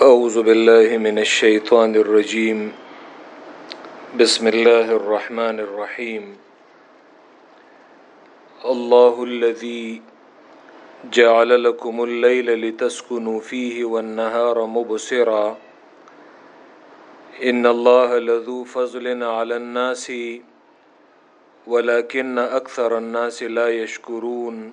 أعوذ بالله من الشيطان الرجيم. بسم الله الرحمن الرحيم. الله الذي جعل لكم الليل لتسكنوا فيه والنهار مبصرا. إن الله لذو فضل على الناس، ولكن أكثر الناس لا يشكرون.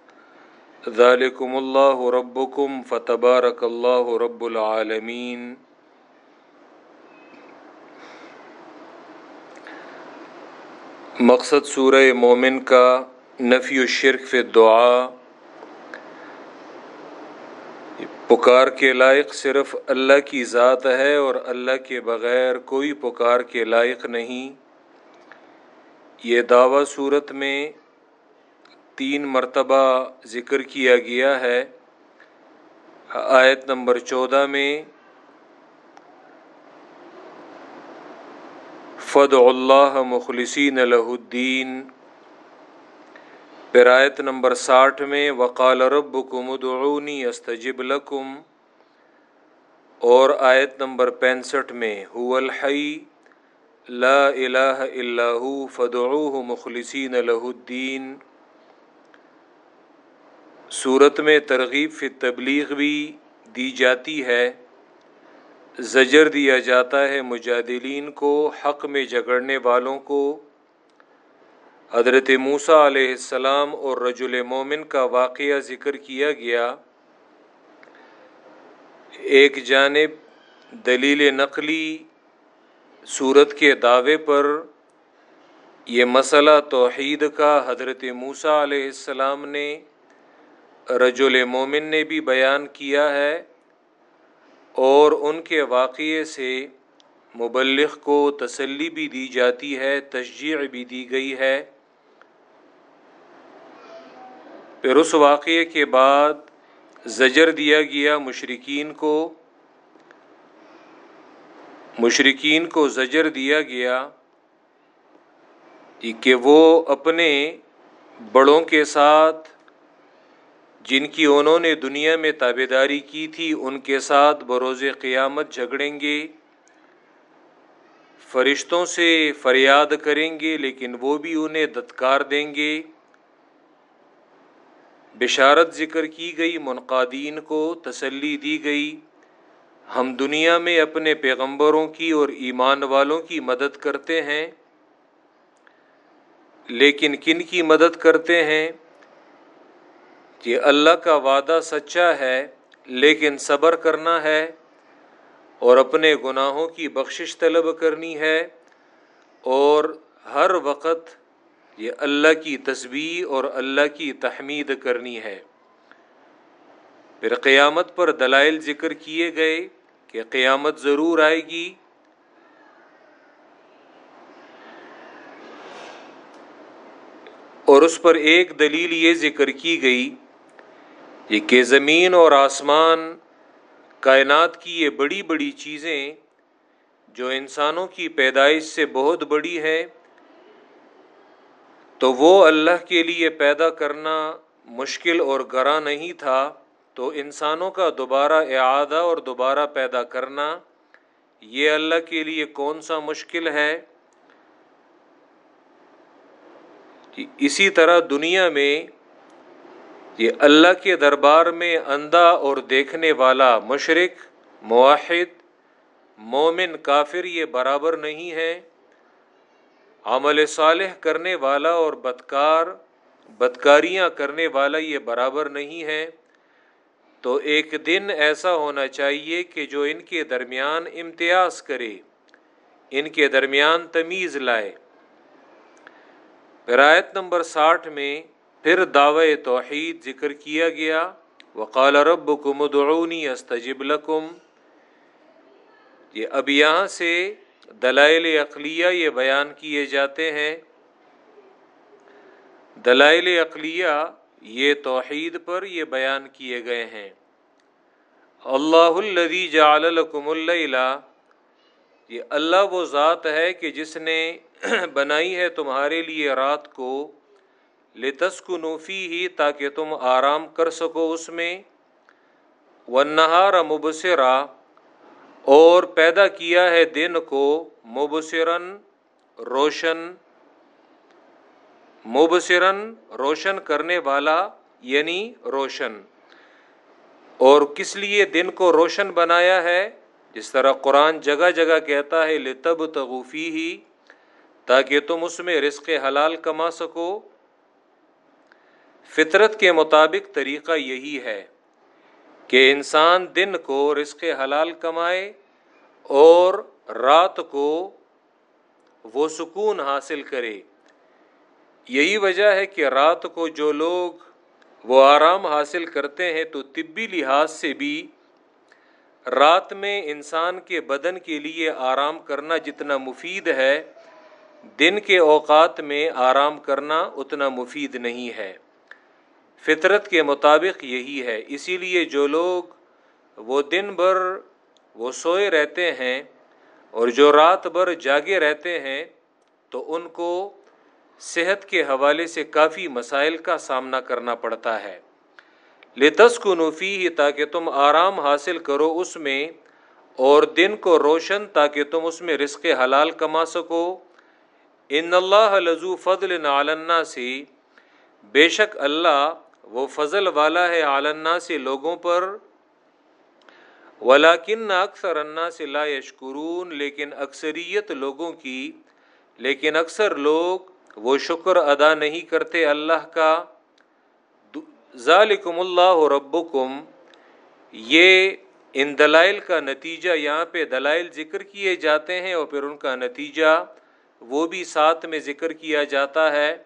ذالکم اللہ ربکم فتبارک اللہ رب العالمین مقصد سورہ مومن کا نفی الشرک فی دعا پکار کے لائق صرف اللہ کی ذات ہے اور اللہ کے بغیر کوئی پکار کے لائق نہیں. یہ دعویٰ صورت میں تین مرتبہ ذکر کیا گیا ہے۔ آیت نمبر چودہ میں فد اللہ مخلصین الہ الدین پھر آیت نمبر ساٹھ میں، وقال رب ادعونی استجب لکم اور آیت نمبر پینسٹھ میں، هو الحی لا الہ الا هو فدعوه مخلصین الہ الدین صورت میں ترغیب فی تبلیغ بھی دی جاتی ہے۔ زجر دیا جاتا ہے مجادلین کو حق میں جگڑنے والوں کو۔ حضرت موسیٰ علیہ السلام اور رجل مومن کا واقعہ ذکر کیا گیا۔ ایک جانب دلیل نقلی صورت کے دعوے پر یہ مسئلہ توحید کا حضرت موسیٰ علیہ السلام نے رجل مومن نے بھی بیان کیا ہے اور ان کے واقعے سے مبلغ کو تسلی بھی دی جاتی ہے، تشجیع بھی دی گئی ہے۔ پھر اس واقعے کے بعد زجر دیا گیا مشرقین کو۔ مشرقین کو زجر دیا گیا کہ وہ اپنے بڑوں کے ساتھ جن کی انہوں نے دنیا میں تابے داری کی تھی، ان کے ساتھ بروز قیامت جھگڑیں گے، فرشتوں سے فریاد کریں گے، لیکن وہ بھی انہیں دتکار دیں گے۔ بشارت ذکر کی گئی، منقادین کو تسلی دی گئی۔ ہم دنیا میں اپنے پیغمبروں کی اور ایمان والوں کی مدد کرتے ہیں، لیکن کن کی مدد کرتے ہیں؟ کہ اللہ کا وعدہ سچا ہے، لیکن صبر کرنا ہے اور اپنے گناہوں کی بخشش طلب کرنی ہے اور ہر وقت یہ اللہ کی تصویر اور اللہ کی تحمید کرنی ہے۔ پھر قیامت پر دلائل ذکر کیے گئے کہ قیامت ضرور آئے گی۔ اور اس پر ایک دلیل یہ ذکر کی گئی یہ کہ زمین اور آسمان، کائنات کی یہ بڑی بڑی چیزیں جو انسانوں کی پیدائش سے بہت بڑی ہے تو وہ اللہ کے لیے پیدا کرنا مشکل اور گراں نہیں تھا، تو انسانوں کا دوبارہ اعادہ اور دوبارہ پیدا کرنا، یہ اللہ کے لیے کون سا مشکل ہے؟ اسی طرح دنیا میں یہ اللہ کے دربار میں اندھا اور دیکھنے والا مشرق معاہد مومن، کافر یہ برابر نہیں ہے۔ عمل صالح کرنے والا اور بدکار، بدکاریاں کرنے والا یہ برابر نہیں ہے۔ تو ایک دن ایسا ہونا چاہیے کہ جو ان کے درمیان امتیاز کرے، ان کے درمیان تمیز لائے۔ رایت نمبر ساٹھ میں پھر دعوی توحید ذکر کیا گیا۔ وقال رب کم ادعونی استجب لکم۔ یہ اب یہاں سے دلائل عقلیہ یہ بیان کیے جاتے ہیں۔ دلائل عقلیہ یہ توحید پر یہ بیان کیے گئے ہیں۔ اللہ الدی جعل لکم اللیل۔ یہ اللہ وہ ذات ہے کہ جس نے بنائی ہے تمہارے لیے رات کو۔ لتسکنوفی ہی تاکہ تم آرام کر سکو اس میں۔ ونہار مبصرا، اور پیدا کیا ہے دن کو مبصرن روشن۔ مبصرن روشن کرنے والا یعنی روشن۔ اور کس لیے دن کو روشن بنایا ہے؟ جس طرح قرآن جگہ جگہ کہتا ہے لتب تغوفی ہی تاکہ تم اس میں رزق حلال کما سکو۔ فطرت کے مطابق طریقہ یہی ہے کہ انسان دن کو رزق حلال کمائے اور رات کو وہ سکون حاصل کرے۔ یہی وجہ ہے کہ رات کو جو لوگ وہ آرام حاصل کرتے ہیں تو طبی لحاظ سے بھی رات میں انسان کے بدن کے لیے آرام کرنا جتنا مفید ہے، دن کے اوقات میں آرام کرنا اتنا مفید نہیں ہے۔ فطرت کے مطابق یہی ہے۔ اسی لیے جو لوگ وہ دن بھر وہ سوئے رہتے ہیں اور جو رات بھر جاگے رہتے ہیں، تو ان کو صحت کے حوالے سے کافی مسائل کا سامنا کرنا پڑتا ہے۔ لتس کو نفی ہی تاکہ تم آرام حاصل کرو اس میں، اور دن کو روشن، تاکہ تم اس میں رزق حلال کما سکو۔ ان اللہ لزو فضل علنا سے بے شک اللہ وہ فضل والا ہے علنا سے لوگوں پر ولاکن اکثر انا سے لا یشکرون، لیکن اکثریت لوگوں کی، لیکن اکثر لوگ وہ شکر ادا نہیں کرتے اللہ کا۔ ذالکم اللہ ربکم، یہ ان دلائل کا نتیجہ یہاں پہ دلائل ذکر کیے جاتے ہیں اور پھر ان کا نتیجہ وہ بھی ساتھ میں ذکر کیا جاتا ہے۔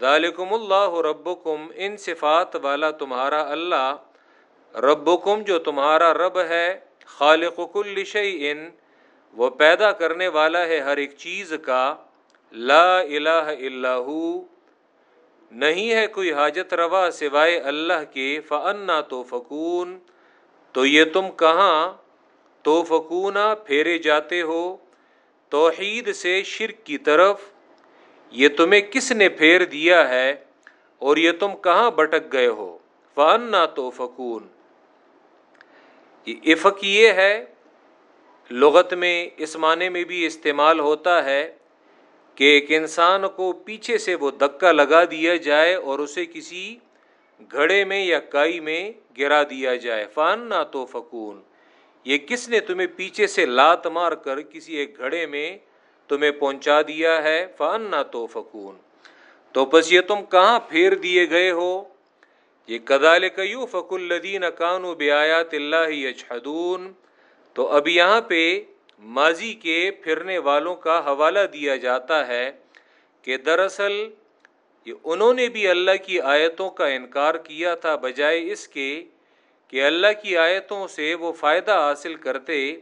ذالکم اللہ ربکم، ان صفات والا تمہارا اللہ، ربکم جو تمہارا رب ہے، خالق کل شیء وہ پیدا کرنے والا ہے ہر ایک چیز کا، لا الہ الا ہو، نہیں ہے کوئی حاجت روا سوائے اللہ کے فنا تو فکون تو یہ تم کہاں تو فکونا پھیرے جاتے ہو، توحید سے شرک کی طرف یہ تمہیں کس نے پھیر دیا ہے اور یہ تم کہاں بٹک گئے ہو؟ فنا تو فکون افق یہ ہے، لغت میں، اس معنی میں بھی استعمال ہوتا ہے کہ ایک انسان کو پیچھے سے وہ دکا لگا دیا جائے اور اسے کسی گھڑے میں یا کائی میں گرا دیا جائے۔ فان نہ تو فکون یہ کس نے تمہیں پیچھے سے لات مار کر کسی ایک گھڑے میں تمہیں پہنچا دیا ہے فان نہ تو فکون تو بس یہ تم کہاں پھیر دیے گئے ہو؟ یہ کدال کیو فک الدین کانو بیات اللہ یجحدون۔ تو اب یہاں پہ ماضی کے پھرنے والوں کا حوالہ دیا جاتا ہے کہ دراصل یہ انہوں نے بھی اللہ کی آیتوں کا انکار کیا تھا، بجائے اس کے کہ اللہ کی آیتوں سے وہ فائدہ حاصل کرتے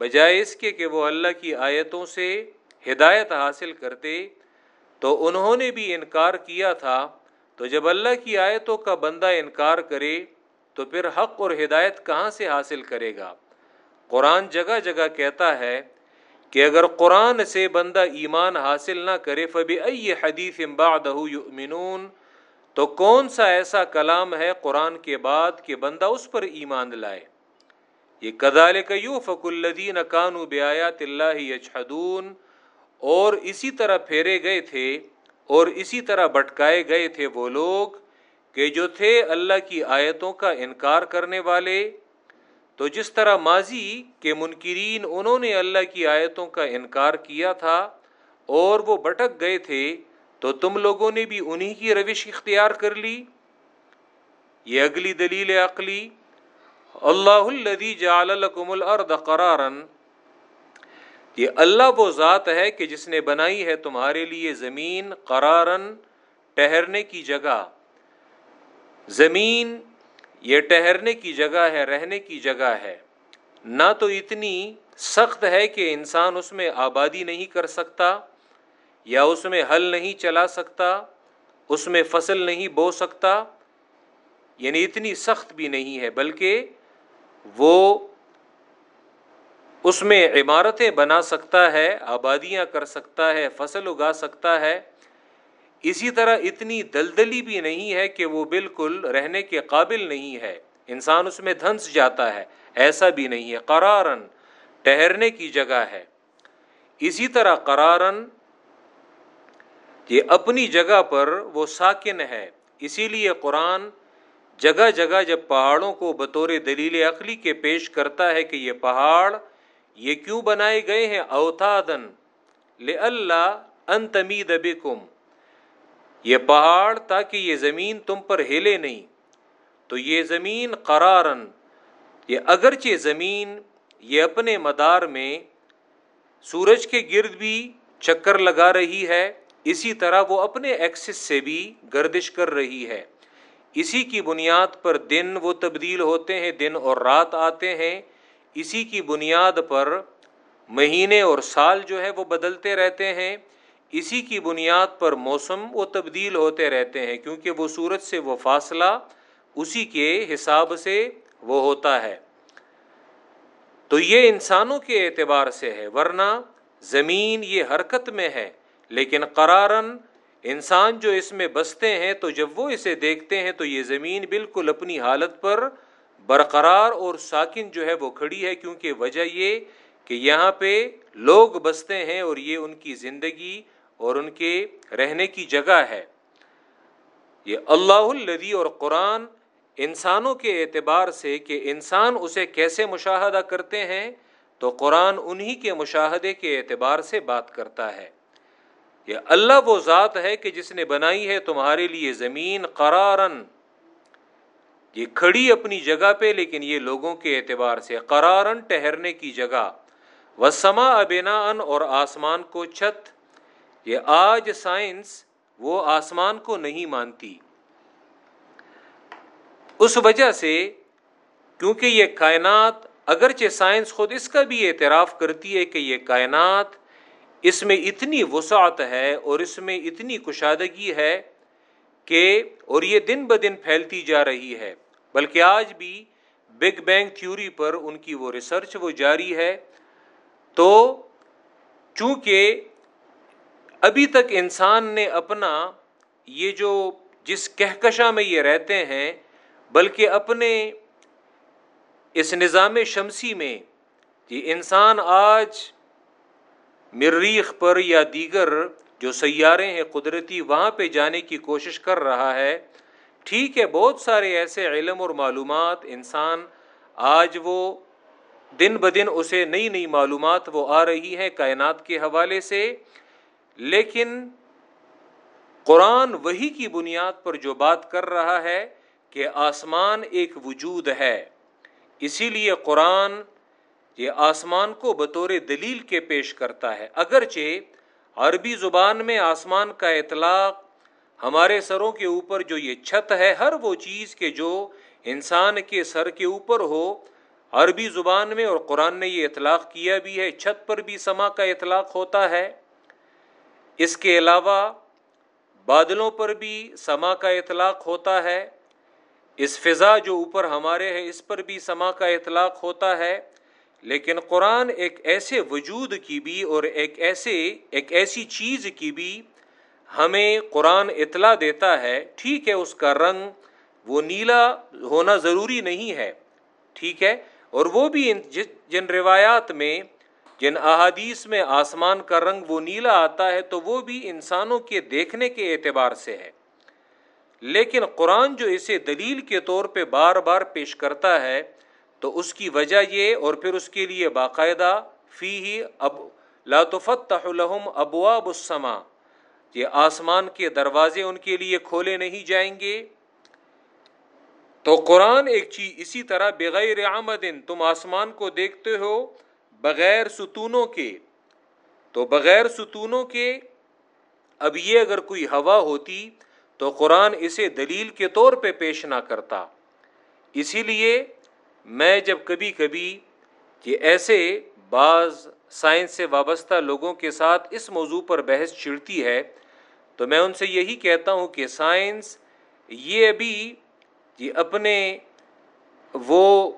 بجائے اس کے کہ وہ اللہ کی آیتوں سے ہدایت حاصل کرتے، تو انہوں نے بھی انکار کیا تھا۔ تو جب اللہ کی آیتوں کا بندہ انکار کرے، تو پھر حق اور ہدایت کہاں سے حاصل کرے گا؟ قرآن جگہ جگہ کہتا ہے کہ اگر قرآن سے بندہ ایمان حاصل نہ کرے فبی ائی حدیث یؤمنون؟ تو کون سا ایسا کلام ہے قرآن کے بعد کہ بندہ اس پر ایمان لائے؟ یہ کدال کیو فک الدین کانو بیات اللہ یجحدون، اور اسی طرح پھیرے گئے تھے، اور اسی طرح بٹکائے گئے تھے وہ لوگ کہ جو تھے اللہ کی آیتوں کا انکار کرنے والے۔ تو جس طرح ماضی کے منکرین، انہوں نے اللہ کی آیتوں کا انکار کیا تھا، اور وہ بٹک گئے تھے، تو تم لوگوں نے بھی انہی کی روش اختیار کر لی۔ یہ اگلی دلیل عقلی اللہ الدی جالکم الارض قرارن یہ اللہ وہ ذات ہے کہ جس نے بنائی ہے تمہارے لیے زمین قرارن ٹہرنے کی جگہ۔ زمین یہ ٹہرنے کی جگہ ہے، رہنے کی جگہ ہے۔ نہ تو اتنی سخت ہے کہ انسان اس میں آبادی نہیں کر سکتا، یا اس میں حل نہیں چلا سکتا، اس میں فصل نہیں بو سکتا۔ یعنی اتنی سخت بھی نہیں ہے، بلکہ وہ اس میں عمارتیں بنا سکتا ہے، آبادیاں کر سکتا ہے، فصل اگا سکتا ہے۔ اسی طرح اتنی دلدلی بھی نہیں ہے کہ وہ بالکل رہنے کے قابل نہیں ہے۔ انسان اس میں دھنس جاتا ہے، ایسا بھی نہیں ہے۔ قرارن ٹہرنے کی جگہ ہے۔ اسی طرح قرارن یہ اپنی جگہ پر وہ ساکن ہے۔ اسی لیے قرآن جگہ جگہ جب پہاڑوں کو بطور دلیل عقلی کے پیش کرتا ہے کہ یہ پہاڑ یہ کیوں بنائے گئے ہیں؟ اوتادن اللہ ان تمید یہ پہاڑ تاکہ یہ زمین تم پر ہلے نہیں۔ تو یہ زمین قرارن، یہ اگرچہ زمین، یہ اپنے مدار میں سورج کے گرد بھی چکر لگا رہی ہے، اسی طرح وہ اپنے ایکسس سے بھی گردش کر رہی ہے۔ اسی کی بنیاد پر دن وہ تبدیل ہوتے ہیں، دن اور رات آتے ہیں۔ اسی کی بنیاد پر مہینے اور سال جو ہے وہ بدلتے رہتے ہیں۔ اسی کی بنیاد پر موسم وہ تبدیل ہوتے رہتے ہیں، کیونکہ وہ سورج سے وہ فاصلہ، اسی کے حساب سے وہ ہوتا ہے۔ تو یہ انسانوں کے اعتبار سے ہے، ورنہ زمین یہ حرکت میں ہے، لیکن قرارن انسان جو اس میں بستے ہیں، تو جب وہ اسے دیکھتے ہیں، تو یہ زمین بالکل اپنی حالت پر برقرار اور ساکن جو ہے وہ کھڑی ہے، کیونکہ وجہ یہ کہ یہاں پہ لوگ بستے ہیں اور یہ ان کی زندگی اور ان کے رہنے کی جگہ ہے۔ یہ اللہ الدی اور قرآن انسانوں کے اعتبار سے کہ انسان اسے کیسے مشاہدہ کرتے ہیں، تو قرآن انہی کے مشاہدے کے اعتبار سے بات کرتا ہے۔ یہ اللہ وہ ذات ہے کہ جس نے بنائی ہے تمہارے لیے زمین قرارن۔ یہ کھڑی اپنی جگہ پہ، لیکن یہ لوگوں کے اعتبار سے قرارن ٹہرنے کی جگہ۔ وسما ابینا ان اور آسمان کو چھت۔ یہ آج سائنس وہ آسمان کو نہیں مانتی۔ اس وجہ سے، کیونکہ یہ کائنات اگرچہ سائنس خود اس کا بھی اعتراف کرتی ہے کہ یہ کائنات اس میں اتنی وسعت ہے اور اس میں اتنی کشادگی ہے کہ اور یہ دن بدن پھیلتی جا رہی ہے، بلکہ آج بھی بگ بینگ تھیوری پر ان کی وہ ریسرچ وہ جاری ہے۔ تو چونکہ ابھی تک انسان نے اپنا یہ جو جس کہکشاں میں یہ رہتے ہیں، بلکہ اپنے اس نظام شمسی میں، یہ انسان آج مریخ پر یا دیگر جو سیارے ہیں قدرتی وہاں پہ جانے کی کوشش کر رہا ہے، ٹھیک ہے، بہت سارے ایسے علم اور معلومات، انسان آج وہ دن بدن اسے نئی نئی معلومات وہ آ رہی ہیں کائنات کے حوالے سے، لیکن قرآن وہی کی بنیاد پر جو بات کر رہا ہے کہ آسمان ایک وجود ہے، اسی لیے قرآن یہ آسمان کو بطور دلیل کے پیش کرتا ہے۔ اگرچہ عربی زبان میں آسمان کا اطلاق ہمارے سروں کے اوپر جو یہ چھت ہے، ہر وہ چیز کے جو انسان کے سر کے اوپر ہو، عربی زبان میں اور قرآن نے یہ اطلاق کیا بھی ہے۔ چھت پر بھی سما کا اطلاق ہوتا ہے۔ اس کے علاوہ بادلوں پر بھی سما کا اطلاق ہوتا ہے۔ اس فضا جو اوپر ہمارے ہے، اس پر بھی سما کا اطلاق ہوتا ہے۔ لیکن قرآن ایک ایسے وجود کی بھی اور ایک ایسے ایک ایسی چیز کی بھی ہمیں قرآن اطلاع دیتا ہے، ٹھیک ہے، اس کا رنگ وہ نیلا ہونا ضروری نہیں ہے، ٹھیک ہے؟ اور وہ بھی جن روایات میں، جن احادیث میں آسمان کا رنگ وہ نیلا آتا ہے تو وہ بھی انسانوں کے دیکھنے کے اعتبار سے ہے۔ لیکن قرآن جو اسے دلیل کے طور پہ بار بار پیش کرتا ہے تو اس کی وجہ یہ اور پھر اس کے لیے باقاعدہ فی ہی اب لاتفت لهم ابواب السما۔ یہ آسمان کے دروازے ان کے لیے کھولے نہیں جائیں گے۔ تو قرآن ایک چیز اسی طرح بغیر آمدن تم آسمان کو دیکھتے ہو بغیر ستونوں کے۔ تو بغیر ستونوں کے اب یہ اگر کوئی ہوا ہوتی تو قرآن اسے دلیل کے طور پہ پیش نہ کرتا۔ اسی لیے میں جب کبھی کبھی کہ ایسے بعض سائنس سے وابستہ لوگوں کے ساتھ اس موضوع پر بحث چھڑتی ہے، تو میں ان سے یہی کہتا ہوں کہ سائنس یہ ابھی یہ اپنے وہ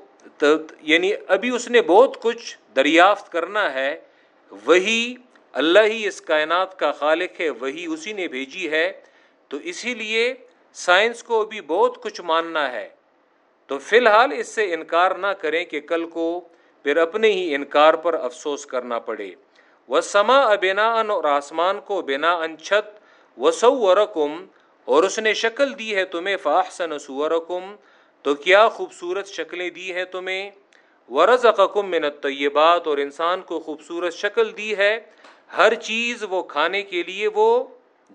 یعنی ابھی اس نے بہت کچھ دریافت کرنا ہے، وہی اللہ ہی اس کائنات کا خالق ہے، وہی اسی نے بھیجی ہے، تو اسی لیے سائنس کو ابھی بہت کچھ ماننا ہے۔ تو فی الحال اس سے انکار نہ کریں کہ کل کو پھر اپنے ہی انکار پر افسوس کرنا پڑے۔ وہ سما ابنا ان اور آسمان کو بنا ان چھت۔ و سو اور اس نے شکل دی ہے تمہیں۔ فاحسن سورکم تو کیا خوبصورت شکلیں دی ہے تمہیں۔ ورز اقم منت اور انسان کو خوبصورت شکل دی ہے۔ ہر چیز وہ کھانے کے لیے وہ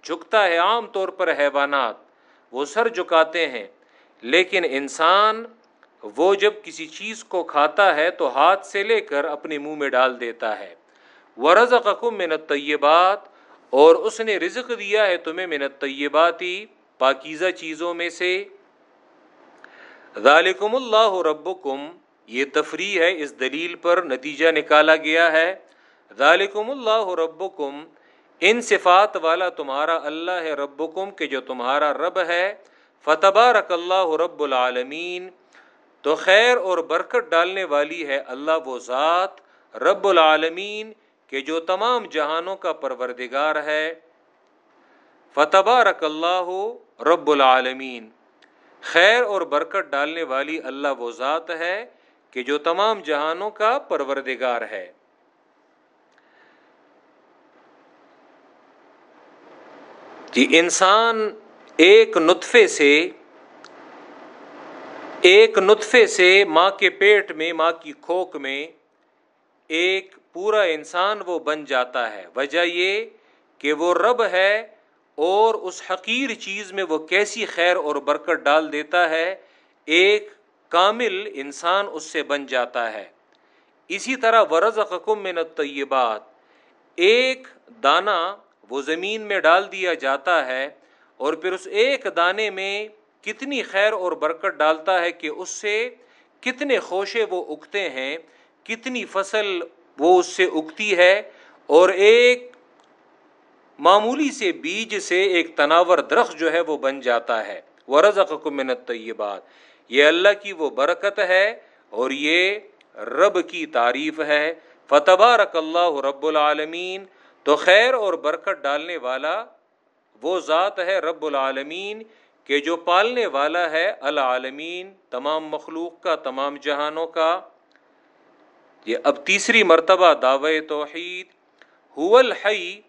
جھکتا ہے عام طور پر حیوانات۔ وہ سر جھکاتے ہیں۔ لیکن انسان وہ جب کسی چیز کو کھاتا ہے تو ہاتھ سے لے کر اپنے منہ میں ڈال دیتا ہے۔ ورز اقم منت طیبات اور اس نے رزق دیا ہے تمہیں منت طیباتی پاکیزہ چیزوں میں سے۔ ذالکم اللہ ربکم یہ تفریح ہے، اس دلیل پر نتیجہ نکالا گیا ہے۔ ذالکم اللہ ربکم ان صفات والا تمہارا اللہ ہے ربکم، کہ جو تمہارا رب ہے۔ فتبارک اللہ رب العالمین، تو خیر اور برکت ڈالنے والی ہے اللہ وہ ذات رب العالمین کہ جو تمام جہانوں کا پروردگار ہے۔ فتبارک اللہ رب العالمین، خیر اور برکت ڈالنے والی اللہ وہ ذات ہے کہ جو تمام جہانوں کا پروردگار ہے۔ کہ انسان ایک نطفے سے، ایک نطفے سے ماں کے پیٹ میں، ماں کی کھوک میں ایک پورا انسان وہ بن جاتا ہے۔ وجہ یہ کہ وہ رب ہے اور اس حقیر چیز میں وہ کیسی خیر اور برکت ڈال دیتا ہے، ایک کامل انسان اس سے بن جاتا ہے۔ اسی طرح ورز حکم میں طیبات ایک دانہ وہ زمین میں ڈال دیا جاتا ہے اور پھر اس ایک دانے میں کتنی خیر اور برکت ڈالتا ہے کہ اس سے کتنے خوشے وہ اگتے ہیں، کتنی فصل وہ اس سے اگتی ہے، اور ایک معمولی سے بیج سے ایک تناور درخت جو ہے وہ بن جاتا ہے۔ ورز منت طیبات یہ اللہ کی وہ برکت ہے اور یہ رب کی تعریف ہے۔ فتح رک اللہ رب العالمین تو خیر اور برکت ڈالنے والا وہ ذات ہے رب العالمین کہ جو پالنے والا ہے العالمین، تمام مخلوق کا، تمام جہانوں کا۔ یہ اب تیسری مرتبہ دعوی توحید۔ الحی،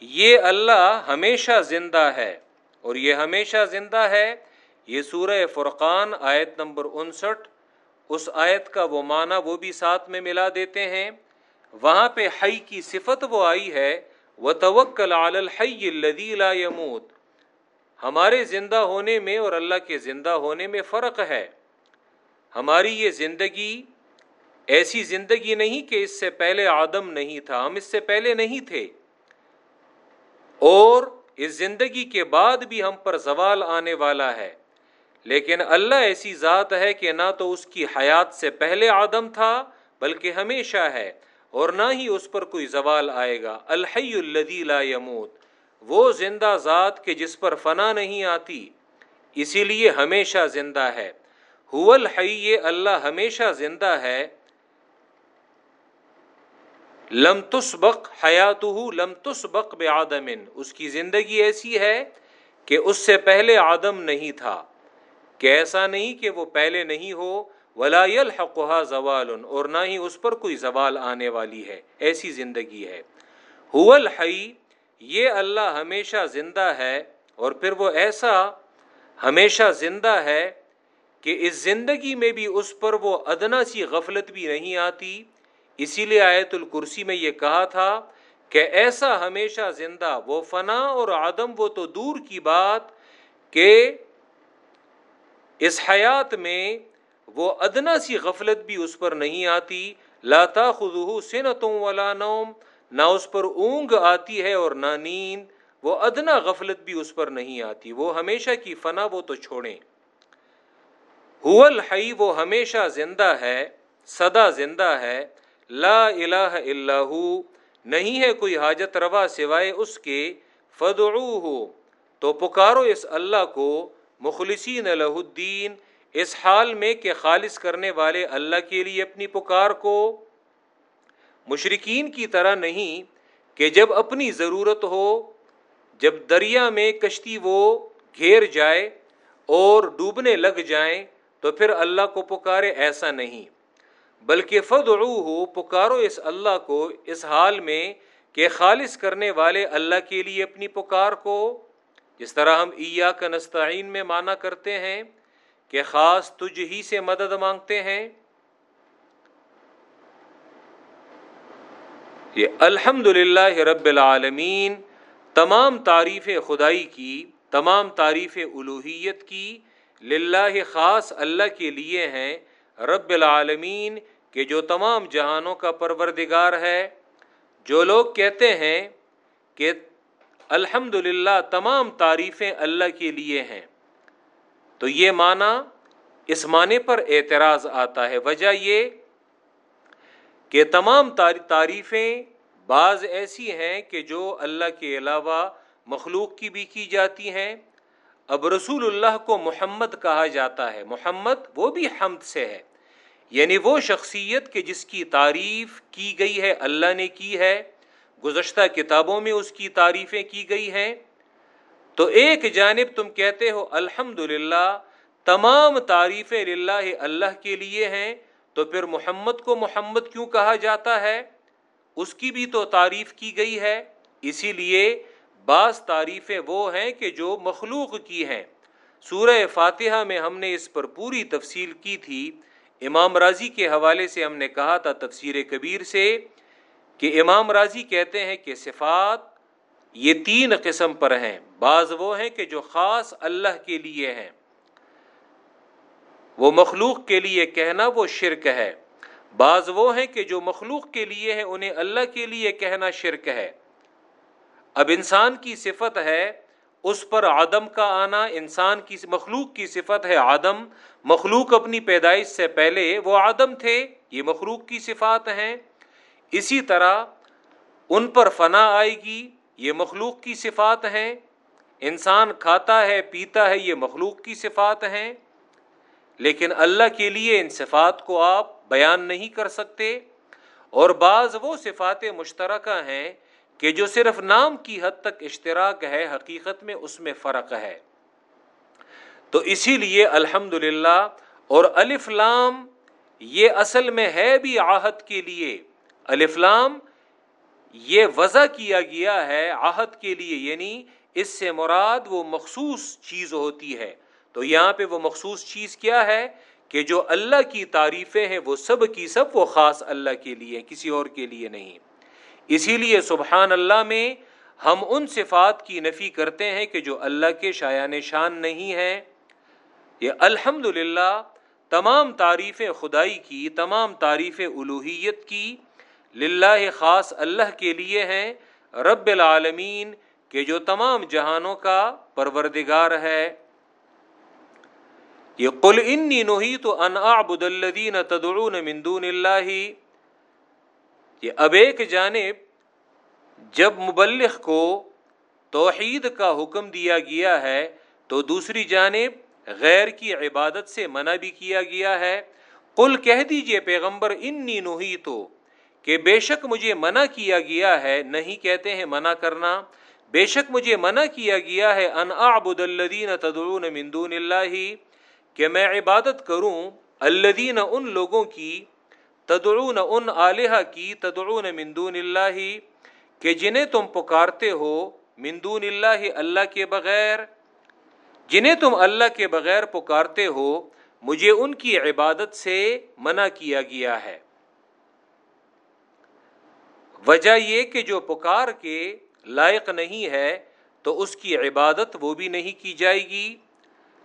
یہ اللہ ہمیشہ زندہ ہے۔ اور یہ ہمیشہ زندہ ہے، یہ سورہ فرقان آیت نمبر انسٹھ۔ اس آیت کا وہ معنی وہ بھی ساتھ میں ملا دیتے ہیں۔ وہاں پہ حی کی صفت وہ آئی ہے وہ توکل لا يموت ہمارے زندہ ہونے میں اور اللہ کے زندہ ہونے میں فرق ہے۔ ہماری یہ زندگی ایسی زندگی نہیں کہ اس سے پہلے آدم نہیں تھا، ہم اس سے پہلے نہیں تھے۔ اور اس زندگی کے بعد بھی ہم پر زوال آنے والا ہے۔ لیکن اللہ ایسی ذات ہے کہ نہ تو اس کی حیات سے پہلے آدم تھا، بلکہ ہمیشہ ہے۔ اور نہ ہی اس پر کوئی زوال آئے گا۔ الحی الدی لا يموت وہ زندہ ذات کے جس پر فنا نہیں آتی، اسی لیے ہمیشہ زندہ ہے۔ هو الحی اللہ ہمیشہ زندہ ہے۔ لم تسبق حیاتہ، لم تسبق بعدم اس کی زندگی ایسی ہے کہ اس سے پہلے آدم نہیں تھا۔ کہ ایسا نہیں کہ وہ پہلے نہیں ہو ولا الحقہ زوال، اور نہ ہی اس پر کوئی زوال آنے والی ہے، ایسی زندگی ہے۔ الحی یہ اللہ ہمیشہ زندہ ہے، اور پھر وہ ایسا ہمیشہ زندہ ہے کہ اس زندگی میں بھی اس پر وہ ادنا سی غفلت بھی نہیں آتی۔ اسی لیے آیت الکرسی میں یہ کہا تھا کہ ایسا ہمیشہ زندہ، وہ فنا اور آدم وہ تو دور کی بات کہ اس حیات میں وہ ادنا سی غفلت بھی اس پر نہیں آتی لاتا خدو سنتوں ولا نوم، نہ اس پر اونگ آتی ہے اور نہ نیند، وہ ادنا غفلت بھی اس پر نہیں آتی، وہ ہمیشہ کی فنا وہ تو چھوڑیں۔ الحی، وہ ہمیشہ زندہ ہے سدا زندہ ہے، لا الہ الا ہو، نہیں ہے کوئی حاجت روا سوائے اس کے فدعو ہو تو پکارو اس اللہ کو، مخلصین لہ الدین اس حال میں کہ خالص کرنے والے اللہ کے لیے اپنی پکار کو مشرقین کی طرح نہیں کہ جب اپنی ضرورت ہو، جب دریا میں کشتی وہ گھیر جائے اور ڈوبنے لگ جائیں، تو پھر اللہ کو پکارے ایسا نہیں۔ بلکہ فد ہو پکارو اس اللہ کو اس حال میں کہ خالص کرنے والے اللہ کے لیے اپنی پکار کو، جس طرح ہم ایا کا نستعین میں مانا کرتے ہیں کہ خاص تجھ ہی سے مدد مانگتے ہیں۔ یہ الحمد للہ رب العالمین تمام تعریف خدائی کی، تمام تعریف الوحیت کی للہ خاص اللہ کے لیے ہیں رب العالمین کہ جو تمام جہانوں کا پروردگار ہے۔ جو لوگ کہتے ہیں کہ الحمد تمام تعریفیں اللہ کے لیے ہیں۔ تو یہ معنی اس معنی پر اعتراض آتا ہے۔ وجہ یہ کہ تمام تعریفیں بعض ایسی ہیں کہ جو اللہ کے علاوہ مخلوق کی بھی کی جاتی ہیں۔ اب رسول اللہ کو محمد کہا جاتا ہے۔ محمد وہ بھی حمد سے ہے۔ یعنی وہ شخصیت کہ جس کی تعریف کی گئی ہے، اللہ نے کی ہے۔ گزشتہ کتابوں میں اس کی تعریفیں کی گئی ہیں۔ تو ایک جانب تم کہتے ہو الحمد تمام تعریفیں للہ اللہ کے لیے ہیں، تو پھر محمد کو محمد کیوں کہا جاتا ہے؟ اس کی بھی تو تعریف کی گئی ہے، اسی لیے بعض تعریفیں وہ ہیں کہ جو مخلوق کی ہیں۔ سورہ فاتحہ میں ہم نے اس پر پوری تفصیل کی تھی۔ امام راضی کے حوالے سے ہم نے کہا تھا تفسیر کبیر سے کہ امام راضی کہتے ہیں کہ صفات یہ تین قسم پر ہیں۔ بعض وہ ہیں کہ جو خاص اللہ کے لیے ہیں۔ وہ مخلوق کے لیے کہنا وہ شرک ہے۔ بعض وہ ہیں کہ جو مخلوق کے لیے ہیں، انہیں اللہ کے لیے کہنا شرک ہے۔ اب انسان کی صفت ہے اس پر عدم کا آنا۔ انسان کی، مخلوق کی صفت ہے آدم مخلوق اپنی پیدائش سے پہلے وہ آدم تھے۔ یہ مخلوق کی صفات ہیں۔ اسی طرح ان پر فنا آئے گی۔ یہ مخلوق کی صفات ہیں۔ انسان کھاتا ہے، پیتا ہے، یہ مخلوق کی صفات ہیں۔ لیکن اللہ کے لیے ان صفات کو آپ بیان نہیں کر سکتے۔ اور بعض وہ صفات مشترکہ ہیں کہ جو صرف نام کی حد تک اشتراک ہے، حقیقت میں اس میں فرق ہے۔ تو اسی لیے الحمد اور الف لام یہ اصل میں ہے بھی آہت کے لیے۔ الف لام یہ وضع کیا گیا ہے آہت کے لیے یعنی اس سے مراد وہ مخصوص چیز ہوتی ہے۔ تو یہاں پہ وہ مخصوص چیز کیا ہے کہ جو اللہ کی تعریفیں ہیں، وہ سب کی سب، وہ خاص اللہ کے لیے، کسی اور کے لیے نہیں۔ اسی لیے سبحان اللہ میں ہم ان صفات کی نفی کرتے ہیں کہ جو اللہ کے شایان شان نہیں ہیں۔ یہ الحمد تمام تعریف خدائی کی، تمام تعریف الوحیت کی للہ خاص اللہ کے لیے ہیں رب العالمین، کہ جو تمام جہانوں کا پروردگار ہے۔ یہ قل انی نوہی تو ان اعبد الذین تدعون من دون اللہ۔ کہ اب ایک جانب، جب مبلغ کو توحید کا حکم دیا گیا ہے، تو دوسری جانب، غیر کی عبادت سے منع بھی کیا گیا ہے۔ قل کہہ دیجیے پیغمبر، انی نوہی تو کہ بے شک مجھے منع کیا گیا ہے، نہیں کہتے ہیں منع کرنا۔ بے شک مجھے منع کیا گیا ہے، ان اعبد الذین تدعون من دون اللہ، کہ میں عبادت کروں الذین ان لوگوں کی، تدعون ان آلیہ کی، تدعون من دون اللہ، کہ جنہیں تم پکارتے ہو من دون اللہ اللہ کے بغیر۔ جنہیں تم اللہ کے بغیر پکارتے ہو، مجھے ان کی عبادت سے منع کیا گیا ہے۔ وجہ یہ کہ جو پکار کے لائق نہیں ہے، تو اس کی عبادت وہ بھی نہیں کی جائے گی۔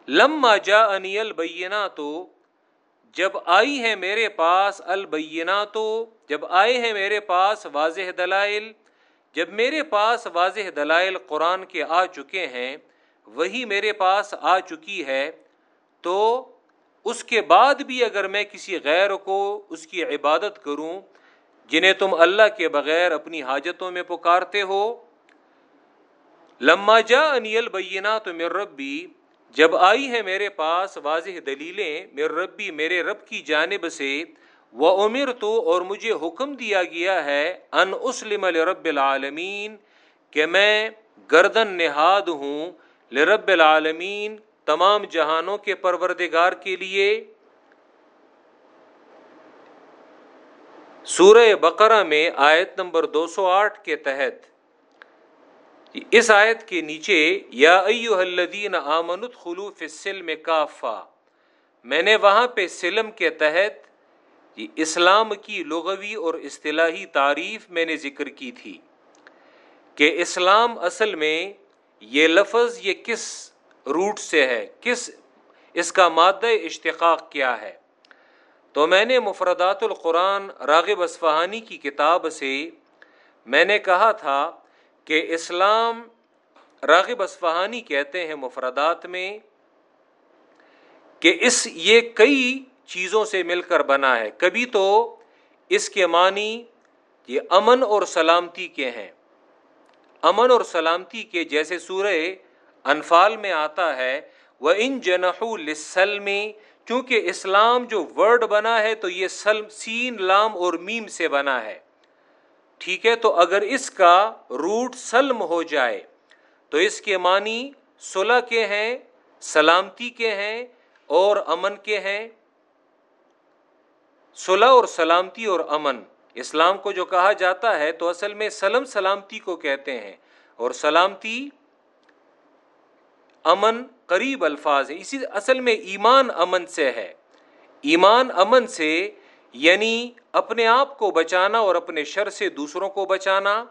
لما جا انیل بینا تو جب آئی ہے میرے پاس البینہ تو جب آئے ہیں میرے پاس واضح دلائل، جب میرے پاس واضح دلائل قرآن کے آ چکے ہیں، وہی میرے پاس آ چکی ہے، تو اس کے بعد بھی اگر میں کسی غیر کو اس کی عبادت کروں جنہیں تم اللہ کے بغیر اپنی حاجتوں میں پکارتے ہو۔ لما جا انیل بینا تو میر ربی، جب آئی ہے میرے پاس واضح دلیلیں میر ربی میرے رب کی جانب سے وہ عمر تو اور مجھے حکم دیا گیا ہے ان اسلم رب العالمین کہ میں گردن نہاد ہوں لرب العالمین تمام جہانوں کے پروردگار کے لیے۔ سورہ بقرہ میں آیت نمبر دو سو آٹھ کے تحت۔ اس آیت کے نیچے، یا ایو الذین آمنت خلوف السلم کافا میں نے وہاں پہ سلم کے تحت اسلام کی لغوی اور اصطلاحی تعریف میں نے ذکر کی تھی کہ اسلام اصل میں یہ لفظ یہ کس روٹ سے ہے، کس، اس کا مادہ اشتقاق کیا ہے۔ تو میں نے مفردات القرآن راغب اسفہانی کی کتاب سے میں نے کہا تھا کہ اسلام راغب اسفہانی کہتے ہیں مفردات میں کہ اس یہ کئی چیزوں سے مل کر بنا ہے۔ کبھی تو اس کے معنی یہ امن اور سلامتی کے ہیں۔ امن اور سلامتی کے جیسے سورہ انفال میں آتا ہے وہ ان جنحلمی کیونکہ اسلام جو ورڈ بنا ہے تو یہ سلم سین، لام اور میم سے بنا ہے۔ ٹھیک ہے، تو اگر اس کا روٹ سلم ہو جائے، تو اس کے معنی صلح کے ہیں، سلامتی کے ہیں اور امن کے ہیں۔ صلح اور سلامتی اور امن۔ اسلام کو جو کہا جاتا ہے تو اصل میں سلم سلامتی کو کہتے ہیں اور سلامتی، امن قریب الفاظ ہے اسی اصل میں ایمان امن سے ہے۔ ایمان امن سے یعنی اپنے آپ کو بچانا اور اپنے شر سے دوسروں کو بچانا۔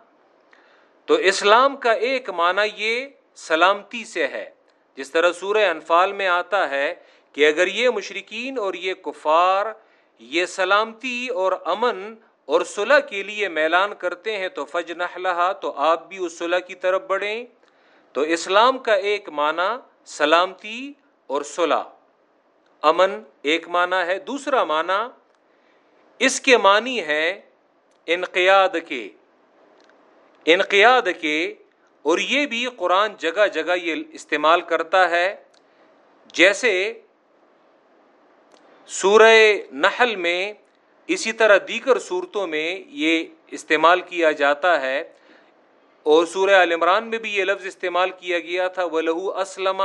تو اسلام کا ایک معنی یہ سلامتی سے ہے۔ جس طرح سورہ انفال میں آتا ہے کہ اگر یہ مشرقین اور یہ کفار یہ سلامتی اور امن اور صلح کے لیے میلان کرتے ہیں تو فج نہ تو آپ بھی اس صلح کی طرف بڑھیں۔ تو اسلام کا ایک معنی سلامتی اور صلح۔ امن ایک معنی ہے، دوسرا معنی اس کے معنی ہے انقیاد کے۔ انقیاد کے، اور یہ بھی قرآن جگہ جگہ یہ استعمال کرتا ہے۔ جیسے سورہ نحل میں اسی طرح دیگر صورتوں میں یہ استعمال کیا جاتا ہے۔ اور سورہ عمران میں بھی یہ لفظ استعمال کیا گیا تھا وہ لہو اسلم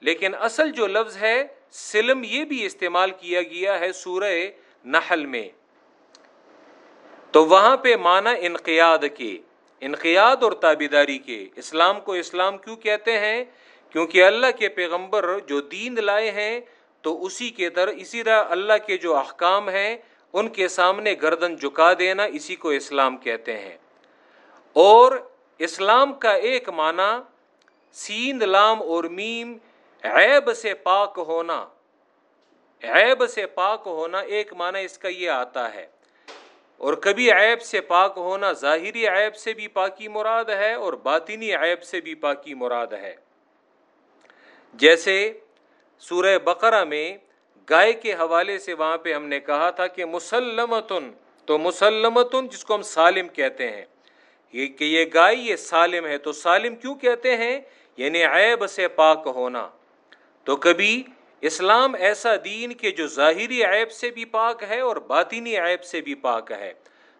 لیکن اصل جو لفظ ہے، سلم یہ بھی استعمال کیا گیا ہے سورہ نحل میں۔ تو وہاں پہ مانا انقیاد کے، انقیاد اور تابیداری کے۔ اسلام کو اسلام کیوں کہتے ہیں؟ کیونکہ اللہ کے پیغمبر جو دین لائے ہیں، تو اسی کے در، اسی طرح اللہ کے جو احکام ہیں، ان کے سامنے گردن جھکا دینا اسی کو اسلام کہتے ہیں۔ اور اسلام کا ایک معنی، سیند لام اور میم، عیب سے پاک ہونا۔ عیب سے پاک ہونا ایک معنی اس کا یہ آتا ہے۔ اور کبھی عیب سے پاک ہونا ظاہری عیب سے بھی پاکی مراد ہے اور باطنی عیب سے بھی پاکی مراد ہے۔ جیسے سورہ بقرہ میں گائے کے حوالے سے وہاں پہ ہم نے کہا تھا کہ مسلمتن، تو مسلمتن جس کو ہم سالم کہتے ہیں۔ یہ کہ یہ گائے یہ سالم ہے تو سالم کیوں کہتے ہیں؟ یعنی عیب سے پاک ہونا۔ تو کبھی اسلام ایسا دین کے جو ظاہری عیب سے بھی پاک ہے اور باطینی عیب سے بھی پاک ہے۔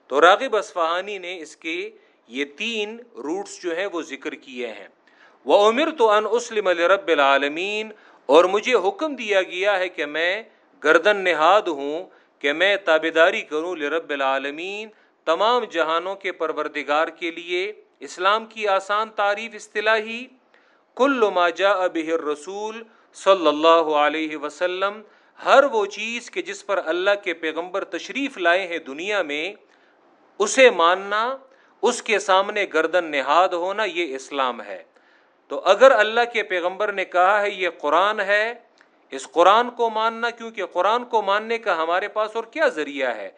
تو راغب اسفہانی نے اس کے یہ تین روٹس جو ہیں وہ ذکر کیے ہیں۔ وہ عمر تو ان اسلم رب العالمین اور مجھے حکم دیا گیا ہے کہ میں گردن نہاد ہوں، کہ میں تابیداری کروں لرب العالمین۔ تمام جہانوں کے پروردگار کے لیے اسلام کی آسان تعریف اصطلاحی، کل ما جاء به الرسول صلی اللہ علیہ وسلم، ہر وہ چیز کہ جس پر اللہ کے پیغمبر تشریف لائے ہیں دنیا میں، اسے ماننا، اس کے سامنے گردن نہاد ہونا، یہ اسلام ہے۔ تو اگر اللہ کے پیغمبر نے کہا ہے یہ قرآن ہے، اس قرآن کو ماننا، کیونکہ قرآن کو ماننے کا ہمارے پاس اور کیا ذریعہ ہے؟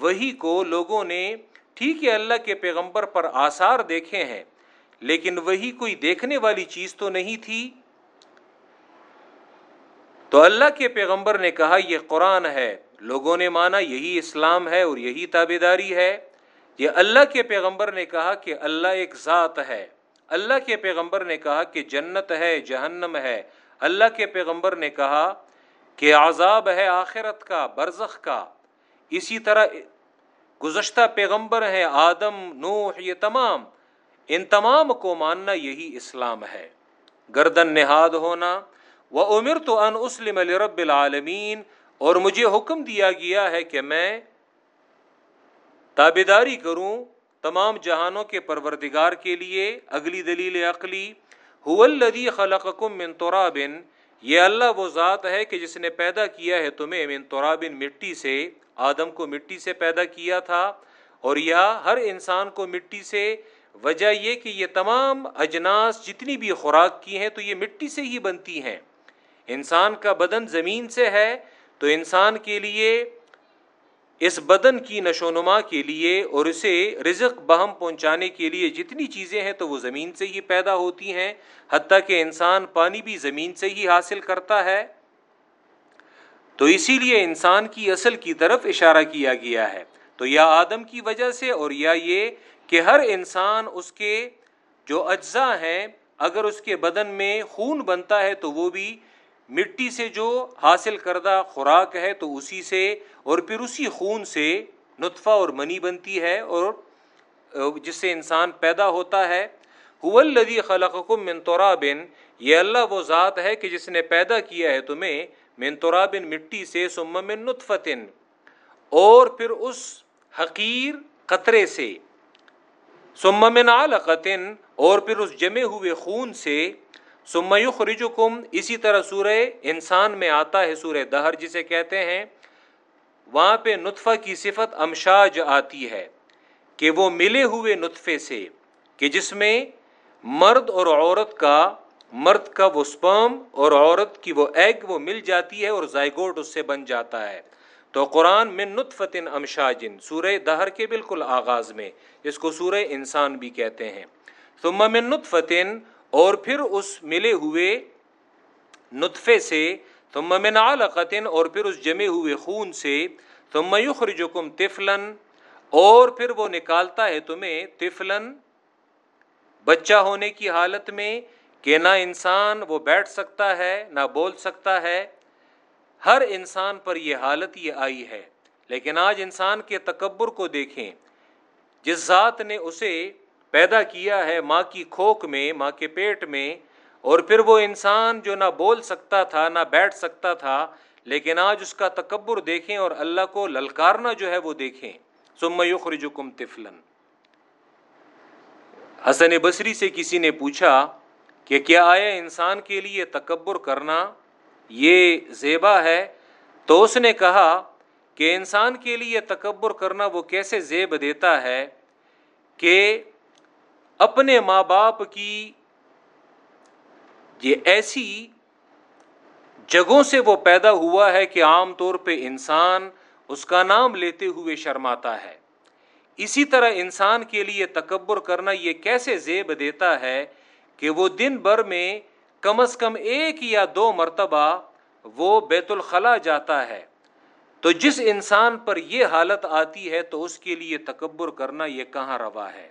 وہی کو لوگوں نے ٹھیک ہے اللہ کے پیغمبر پر آثار دیکھے ہیں، لیکن وہی کوئی دیکھنے والی چیز تو نہیں تھی۔ تو اللہ کے پیغمبر نے کہا، یہ قرآن ہے۔ لوگوں نے مانا یہی اسلام ہے اور یہی تابے داری ہے۔ یہ اللہ کے پیغمبر نے کہا کہ اللہ ایک ذات ہے۔ اللہ کے پیغمبر نے کہا کہ جنت ہے، جہنم ہے۔ اللہ کے پیغمبر نے کہا کہ عذاب ہے آخرت کا، برزخ کا۔ اسی طرح گزشتہ پیغمبر ہیں آدم، نوح، یہ تمام۔ ان تمام کو ماننا یہی اسلام ہے۔ گردن نہاد ہونا۔ وہ عمر تو ان اسلم رب العالمین اور مجھے حکم دیا گیا ہے کہ میں تابیداری کروں تمام جہانوں کے پروردگار کے لیے۔ اگلی دلیل عقلی۔ الدی خلقکم من ترابن یہ اللہ وہ ذات ہے کہ جس نے پیدا کیا ہے تمہیں من ترابن مٹی سے۔ آدم کو مٹی سے پیدا کیا تھا اور یہ ہر انسان کو مٹی سے، وجہ یہ کہ یہ تمام اجناس جتنی بھی خوراک کی ہیں تو یہ مٹی سے ہی بنتی ہیں۔ انسان کا بدن زمین سے ہے تو انسان کے لیے، اس بدن کی نشو و نما کے لیے اور اسے رزق بہم پہنچانے کے لیے جتنی چیزیں ہیں تو وہ زمین سے ہی پیدا ہوتی ہیں، حتیٰ کہ انسان پانی بھی زمین سے ہی حاصل کرتا ہے۔ تو اسی لیے انسان کی اصل کی طرف اشارہ کیا گیا ہے۔ تو یا آدم کی وجہ سے اور یا یہ کہ ہر انسان اس کے جو اجزاء ہیں، اگر اس کے بدن میں خون بنتا ہے تو وہ بھی مٹی سے جو حاصل کردہ خوراک ہے تو اسی سے اور پھر اسی خون سے نطفہ اور منی بنتی ہے اور جس سے انسان پیدا ہوتا ہے۔ الدی خلقکم من ترابن یہ اللہ وہ ذات ہے کہ جس نے پیدا کیا ہے تمہیں۔ من ترابن مٹی سے ثم من نطفتن اور پھر اس حقیر قطرے سے ثم من علقتن اور پھر اس جمے ہوئے خون سے ثم یخرجکم، اسی طرح سورہ انسان میں آتا ہے سورہ دہر جسے کہتے ہیں، وہاں پہ نطفہ کی صفت امشاج آتی ہے کہ وہ ملے ہوئے نطفے سے، کہ جس میں مرد اور عورت کا مرد کا وہ سپرم اور عورت کی وہ ایگ وہ مل جاتی ہے اور زائگوٹ اس سے بن جاتا ہے۔ تو قرآن میں نطفتن امشاجن، سورہ دہر کے بالکل آغاز میں، اس کو سورہ انسان بھی کہتے ہیں۔ ثم من نطفتن اور پھر اس ملے ہوئے نطفے سے، ثم من علقت اور پھر اس جمے ہوئے خون سے، ثم یخرجکم طفلن اور پھر وہ نکالتا ہے تمہیں طفلن بچہ ہونے کی حالت میں۔ کہ نہ انسان وہ بیٹھ سکتا ہے، نہ بول سکتا ہے۔ ہر انسان پر یہ حالت یہ آئی ہے۔ لیکن آج انسان کے تکبر کو دیکھیں، جس ذات نے اسے پیدا کیا ہے ماں کی کھوک میں، ماں کے پیٹ میں، اور پھر وہ انسان جو نہ بول سکتا تھا، نہ بیٹھ سکتا تھا، لیکن آج اس کا تکبر دیکھیں اور اللہ کو للکارنا جو ہے وہ دیکھیں۔ سم یخرجکم طفلن حسن بصری سے کسی نے پوچھا کہ کیا آیا انسان کے لیے تکبر کرنا یہ زیبا ہے؟ تو اس نے کہا کہ انسان کے لیے تکبر کرنا وہ کیسے زیب دیتا ہے کہ اپنے ماں باپ کی یہ ایسی جگہوں سے وہ پیدا ہوا ہے کہ عام طور پہ انسان اس کا نام لیتے ہوئے شرماتا ہے۔ اسی طرح انسان کے لیے تکبر کرنا یہ کیسے زیب دیتا ہے کہ وہ دن بھر میں کم از کم ایک یا دو مرتبہ وہ بیت الخلا جاتا ہے۔ تو جس انسان پر یہ حالت آتی ہے تو اس کے لیے تکبر کرنا یہ کہاں روا ہے؟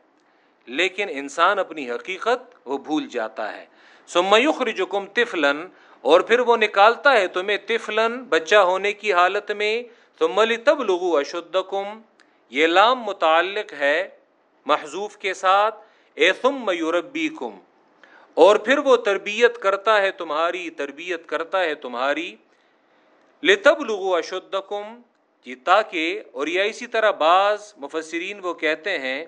لیکن انسان اپنی حقیقت وہ بھول جاتا ہے۔ سمیخرجکم طفلن اور پھر وہ نکالتا ہے تمہیں طفلن بچہ ہونے کی حالت میں۔ ثم لتبلغوا اشدکم، یہ لام متعلق ہے محذوف کے ساتھ۔ اے ثم یربیکم اور پھر وہ تربیت کرتا ہے تمہاری، تربیت کرتا ہے تمہاری۔ لتبلغوا اشدکم جی تاکہ، اور یا اسی طرح بعض مفسرین وہ کہتے ہیں،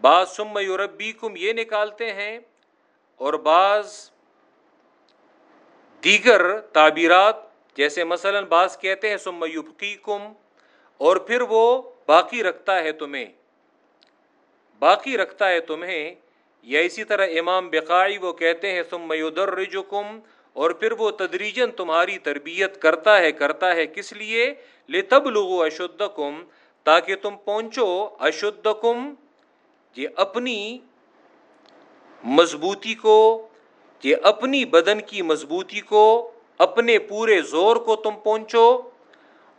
بعض سم یوربیکم یہ نکالتے ہیں، اور بعض دیگر تعبیرات، جیسے مثلا بعض کہتے ہیں سم یبقیکم، اور پھر وہ باقی رکھتا ہے تمہیں۔ باقی رکھتا ہے تمہیں۔ یا اسی طرح امام بقائی وہ کہتے ہیں سم یدرجکم، اور پھر وہ تدریجن تمہاری تربیت کرتا ہے کرتا ہے کس لیے؟ لے تب لوگو اشدکم، تاکہ تم پہنچو اشدکم، یہ اپنی مضبوطی کو، یہ اپنی بدن کی مضبوطی کو، اپنے پورے زور کو تم پہنچو،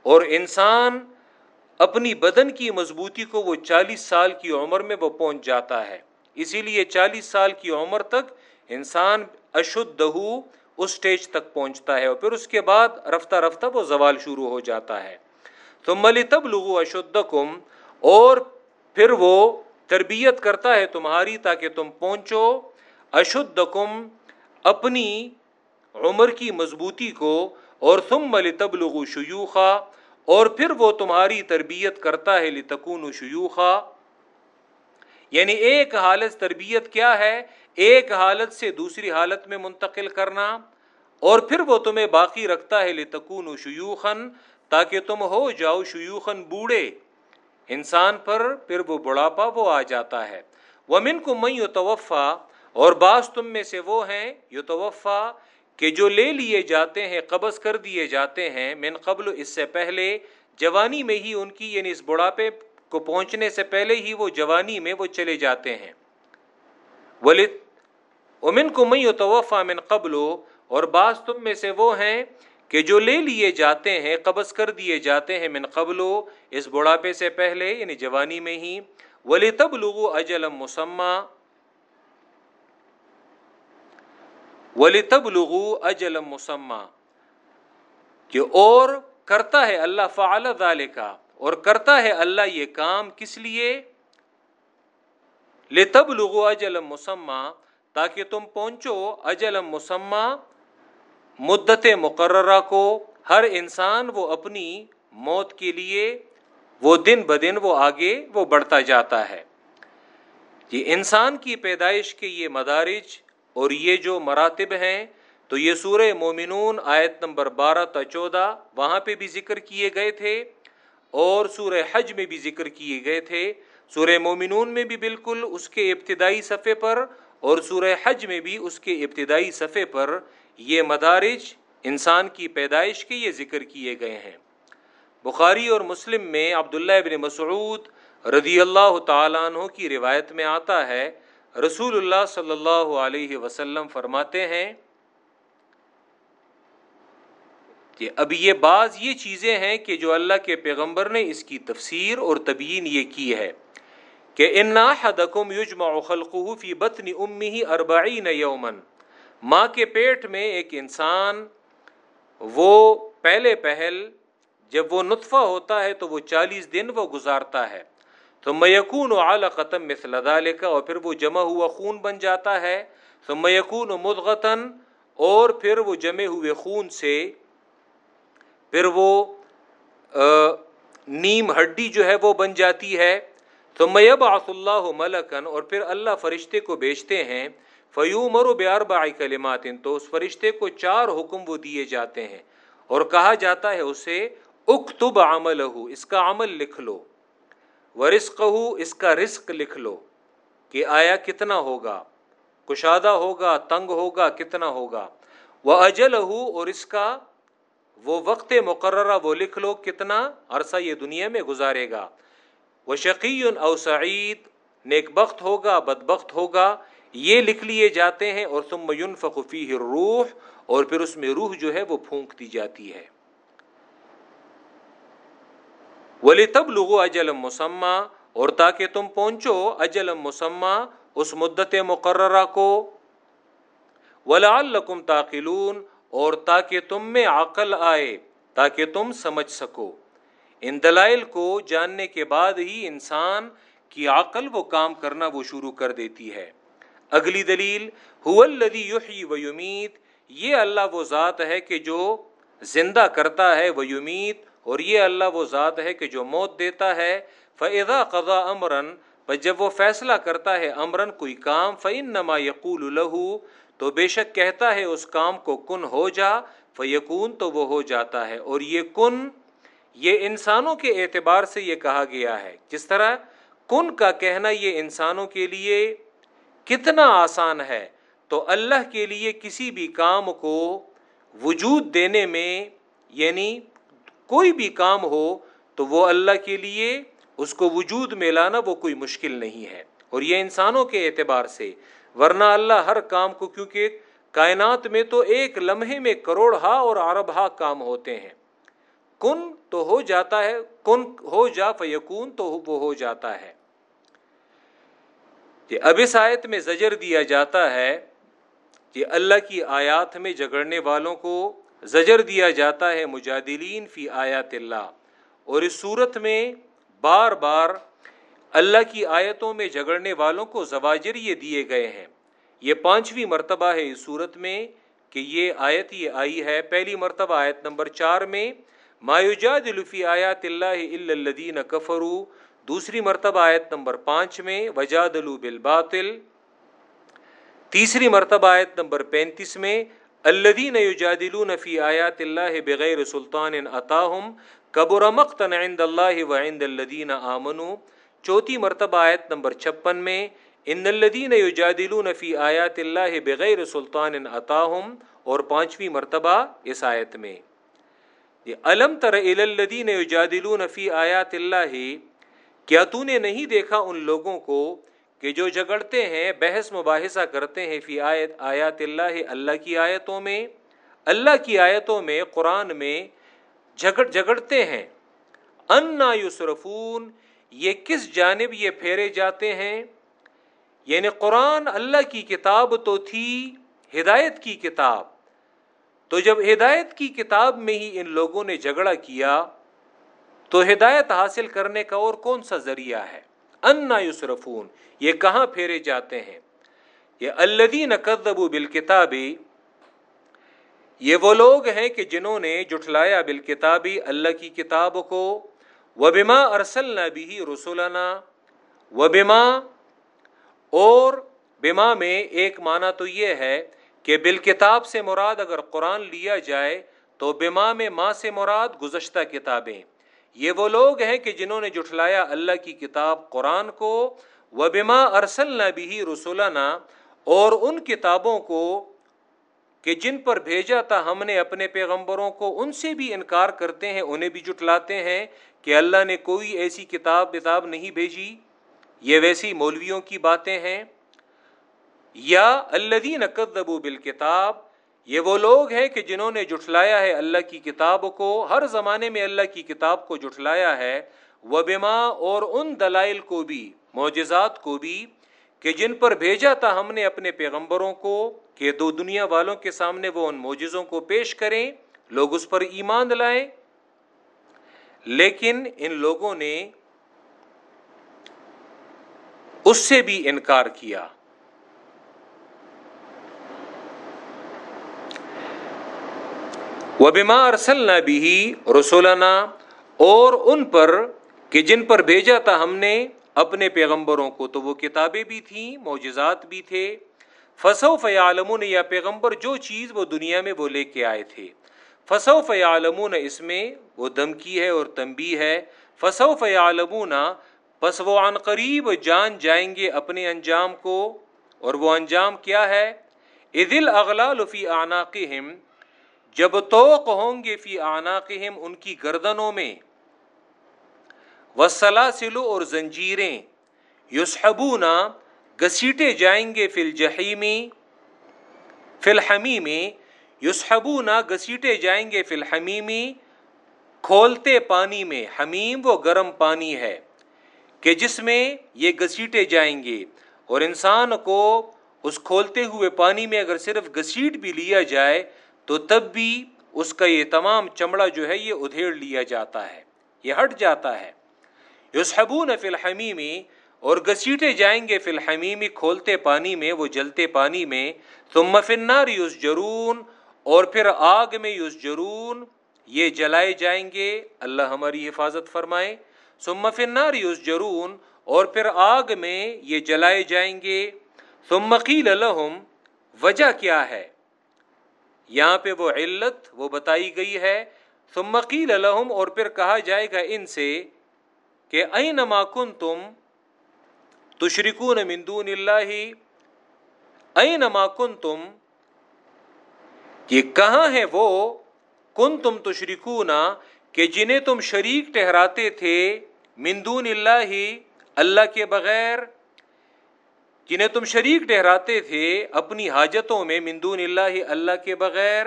اور انسان اپنی بدن کی مضبوطی کو وہ چالیس سال کی عمر میں وہ پہنچ جاتا ہے۔ اسی لیے چالیس سال کی عمر تک انسان اشد دہو اس سٹیج تک پہنچتا ہے اور پھر اس کے بعد رفتہ رفتہ وہ زوال شروع ہو جاتا ہے۔ تو ملی تب لغو اشد اور پھر وہ تربیت کرتا ہے تمہاری تاکہ تم پہنچو۔ اشد اپنی عمر کی مضبوطی کو اور تم ملی تب لغو شیوخا اور پھر وہ تمہاری تربیت کرتا ہے لتکون شیوخا۔ یعنی ایک حالت تربیت کیا ہے؟ ایک حالت سے دوسری حالت میں منتقل کرنا اور پھر وہ تمہیں باقی رکھتا ہے لتکون شیوخن تاکہ تم ہو، جاؤ شیوخن بوڑھے۔ انسان پر پھر وہ بڑھاپا وہ آ جاتا ہے۔ وہ من کو میں یو توفا اور بعض تم میں سے وہ ہیں یوتوفا کہ جو لے لیے جاتے ہیں، قبض کر دیے جاتے ہیں۔ من قبل اس سے پہلے، جوانی میں ہی ان کی یعنی اس بڑھاپے کو پہنچنے سے پہلے ہی وہ جوانی میں وہ چلے جاتے ہیں۔ ولد امن کو میں توفا من قبل، اور بعض تم میں سے وہ ہیں کہ جو لے لیے جاتے ہیں، قبض کر دیے جاتے ہیں من قبل، اس بڑھاپے سے پہلے یعنی جوانی میں ہی۔ ولی تب لغو اجلم مسمہ ولی تب لغو اجلم مسمہ کہ اور کرتا ہے اللہ فعال کا اور کرتا ہے اللہ یہ کام کس لیے؟ لے تب لغو اجلم مسمہ تاکہ تم پہنچو اجلم مسمہ مدت مقررہ کو۔ ہر انسان وہ اپنی موت کے لیے، وہ دن بدن وہ آگے وہ بڑھتا جاتا ہے۔ یہ انسان کی پیدائش کے یہ مدارج اور یہ جو مراتب ہیں، تو یہ سورہ مومنون آیت نمبر بارہ تا چودہ، وہاں پہ بھی ذکر کیے گئے تھے۔ اور سورہ حج میں بھی ذکر کیے گئے تھے۔ سورہ مومنون میں بھی بالکل اس کے ابتدائی صفحے پر اور سورہ حج میں بھی اس کے ابتدائی صفحے پر یہ مدارج انسان کی پیدائش کے یہ ذکر کیے گئے ہیں۔ بخاری اور مسلم میں عبداللہ ابن مسعود رضی اللہ تعالیٰ عنہ کی روایت میں آتا ہے، رسول اللہ صلی اللہ علیہ وسلم فرماتے ہیں کہ اب یہ بعض یہ چیزیں ہیں کہ جو اللہ کے پیغمبر نے اس کی تفسیر اور تبیین یہ کی ہے کہ انا حدکم یجمع خلقه فی بطن امه اربعین یومن ماں کے پیٹ میں ایک انسان، وہ پہلے پہل، جب وہ نطفہ ہوتا ہے تو وہ چالیس دن وہ گزارتا ہے۔ تو میکون و اعلیٰ قتم مثلادال کا اور پھر وہ جمع ہوا خون بن جاتا ہے۔ تو میکون و مدغتاً اور پھر وہ جمے ہوئے خون سے پھر وہ نیم ہڈی جو ہے وہ بن جاتی ہے۔ تو میب اللہ ملکن اور پھر اللہ فرشتے کو بیچتے ہیں۔ فیو مرو بیار بائی کلمات، تو اس فرشتے کو چار حکم وہ دیے جاتے ہیں۔ اور کہا جاتا ہے اسے، اکتب عمل اس کا عمل لکھ لو۔ ورسق اس کا رزق لکھ لو۔ کہ آیا کتنا ہوگا؟ کشادہ ہوگا، تنگ ہوگا، کتنا ہوگا؟ وہ اجل ہو اور اس کا وہ وقت مقررہ وہ لکھ لو کتنا عرصہ یہ دنیا میں گزارے گا۔ وہ شقی او سعید، نیک بخت ہوگا، بد بخت ہوگا۔ یہ لکھ لیے جاتے ہیں اور ثم فقفی روح اور پھر اس میں روح جو ہے وہ پھونک دی جاتی ہے۔ ولی تب لغو اجلم مسمہ اور تاکہ تم پہنچو اجلم مسمہ اس مدت مقررہ کو۔ ولا الکم تاخلون اور تاکہ تم میں عقل آئے، تاکہ تم سمجھ سکو۔ ان دلائل کو جاننے کے بعد ہی انسان کی عقل وہ کام کرنا وہ شروع کر دیتی ہے۔ اگلی دلیل یحیی و یمیت۔ یہ اللہ وہ ذات ہے کہ جو زندہ کرتا ہے وہ یمیت، اور یہ اللہ وہ ذات ہے کہ جو موت دیتا ہے۔ فضا قضا امرن پر جب وہ فیصلہ کرتا ہے امرن کوئی کام فعن نما یقول الہو تو بے شک کہتا ہے اس کام کو کن ہو جا فیقون تو وہ ہو جاتا ہے۔ اور یہ کن، یہ انسانوں کے اعتبار سے یہ کہا گیا ہے۔ جس طرح کن کا کہنا یہ انسانوں کے لیے کتنا آسان ہے، تو اللہ کے لیے کسی بھی کام کو وجود دینے میں یعنی کوئی بھی کام ہو، تو وہ اللہ کے لیے اس کو وجود میں لانا وہ کوئی مشکل نہیں ہے۔ اور یہ انسانوں کے اعتبار سے ورنہ اللہ ہر کام کو کیونکہ کائنات میں تو ایک لمحے میں کروڑ ہا اور ارب ہا کام ہوتے ہیں۔ کن تو ہو جاتا ہے، کن ہو جا فیکون تو وہ ہو جاتا ہے۔ کہ اب اس آیت میں زجر دیا جاتا ہے کہ اللہ کی آیات میں جگڑنے والوں کو زجر دیا جاتا ہے مجادلین فی آیات اللہ۔ اور اس صورت میں بار بار اللہ کی آیتوں میں جگڑنے والوں کو زواجر یہ دیے گئے ہیں۔ یہ پانچویں مرتبہ ہے اس صورت میں کہ یہ آیت یہ آئی ہے پہلی مرتبہ آیت نمبر چار میں مایوجاد لفی آیات اللہ الدین کفرو دوسری مرتبہ آیت نمبر پانچ میں وجاد بالباطل۔ تیسری مرتبہ آیت نمبر پینتیس میں الدین یجادلون فی آیات اللہ بغیر سلطان عطاہم قبر مقتن عند اللہ و عند الدین آمنو چوتھی مرتبہ آیت نمبر چھپن میں، ان الدین یجادلون فی آیات اللہ بغیر سلطان عطاہم اور پانچویں مرتبہ اس آیت میں۔ علم تر الدین یجادلون فی آیات اللہ، کیا تو نے نہیں دیکھا ان لوگوں کو کہ جو جگڑتے ہیں، بحث مباحثہ کرتے ہیں فی آیت، آیات اللہ اللہ کی آیتوں میں؟ اللہ کی آیتوں میں، قرآن میں جگڑ جگڑتے ہیں۔ انا یسرفون یہ کس جانب یہ پھیرے جاتے ہیں؟ یعنی قرآن اللہ کی کتاب تو تھی ہدایت کی کتاب۔ تو جب ہدایت کی کتاب میں ہی ان لوگوں نے جھگڑا کیا، تو ہدایت حاصل کرنے کا اور کون سا ذریعہ ہے؟ انا یسرفون یہ کہاں پھیرے جاتے ہیں؟ یہ الدین کدبو بال کتابی یہ وہ لوگ ہیں کہ جنہوں نے جٹلایا بال کتابی اللہ کی کتاب کو۔ و بما ارسل بھی رسولنا و اور بما میں ایک معنی تو یہ ہے کہ بال کتاب سے مراد اگر قرآن لیا جائے تو بما میں ماں سے مراد گزشتہ کتابیں۔ یہ وہ لوگ ہیں کہ جنہوں نے جٹلایا اللہ کی کتاب قرآن کو و بما ارسل بھی رسولنا اور ان کتابوں کو کہ جن پر بھیجا تھا ہم نے اپنے پیغمبروں کو، ان سے بھی انکار کرتے ہیں، انہیں بھی جٹلاتے ہیں کہ اللہ نے کوئی ایسی کتاب کتاب نہیں بھیجی۔ یہ ویسی مولویوں کی باتیں ہیں۔ یا اللہ کدبو بالکتاب، یہ وہ لوگ ہیں کہ جنہوں نے جٹلایا ہے اللہ کی کتاب کو، ہر زمانے میں اللہ کی کتاب کو جٹلایا ہے۔ وہ بما اور ان دلائل کو بھی، معجزات کو بھی، کہ جن پر بھیجا تھا ہم نے اپنے پیغمبروں کو۔ کہ دو دنیا والوں کے سامنے وہ ان موجزوں کو پیش کریں، لوگ اس پر ایمان لائیں۔ لیکن ان لوگوں نے اس سے بھی انکار کیا۔ وہ بیمار ارسلنا بھی رسولنا اور ان پر کہ جن پر بھیجا تھا ہم نے، اپنے پیغمبروں کو تو وہ کتابیں بھی تھیں، معجزات بھی تھے۔ فصو فیالمون یا پیغمبر جو چیز وہ دنیا میں وہ لے کے آئے تھے۔ فصو فیالمون اس میں وہ دمکی ہے اور تمبی ہے۔ فصو فیالمون بس وہ عن قریب جان جائیں گے اپنے انجام کو۔ اور وہ انجام کیا ہے؟ عدل اغلا لفی عناقم جب توق ہوں گے فی آناقہم ان کی گردنوں میں۔ وسلاسلو اور زنجیریں۔ یسحبونا گسیٹے جائیں گے فی الجحیمی، فی الحمیمی یسحبونا گسیٹے جائیں گے فی الحمیمی، کھولتے پانی میں، حمیم وہ گرم پانی ہے کہ جس میں یہ گسیٹے جائیں گے اور انسان کو اس کھولتے ہوئے پانی میں اگر صرف گسیٹ بھی لیا جائے تو تب بھی اس کا یہ تمام چمڑا جو ہے یہ ادھیڑ لیا جاتا ہے، یہ ہٹ جاتا ہے۔ یسحبون فی الحمیمی اور گسیٹے جائیں گے فی الحمیمی کھولتے پانی میں، وہ جلتے پانی میں۔ ثم فی النار یسجرون، اور پھر آگ میں یسجرون، یہ جلائے جائیں گے۔ اللہ ہماری حفاظت فرمائے۔ ثم فی النار یسجرون، اور پھر آگ میں یہ جلائے جائیں گے۔ ثم قیل لهم وجہ کیا ہے؟ یہاں پہ وہ علت وہ بتائی گئی ہے۔ ثم قیل لهم اور پھر کہا جائے گا ان سے کہ اینما کنتم تشرکون من دون اللہ اینما کنتم، کہ کہاں ہے وہ؟ کن تم تشریکون کہ جنہیں تم شریک ٹہراتے تھے من دون اللہ اللہ کے بغیر، جنہیں تم شریک ٹہراتے تھے اپنی حاجتوں میں مندون اللہ اللہ کے بغیر،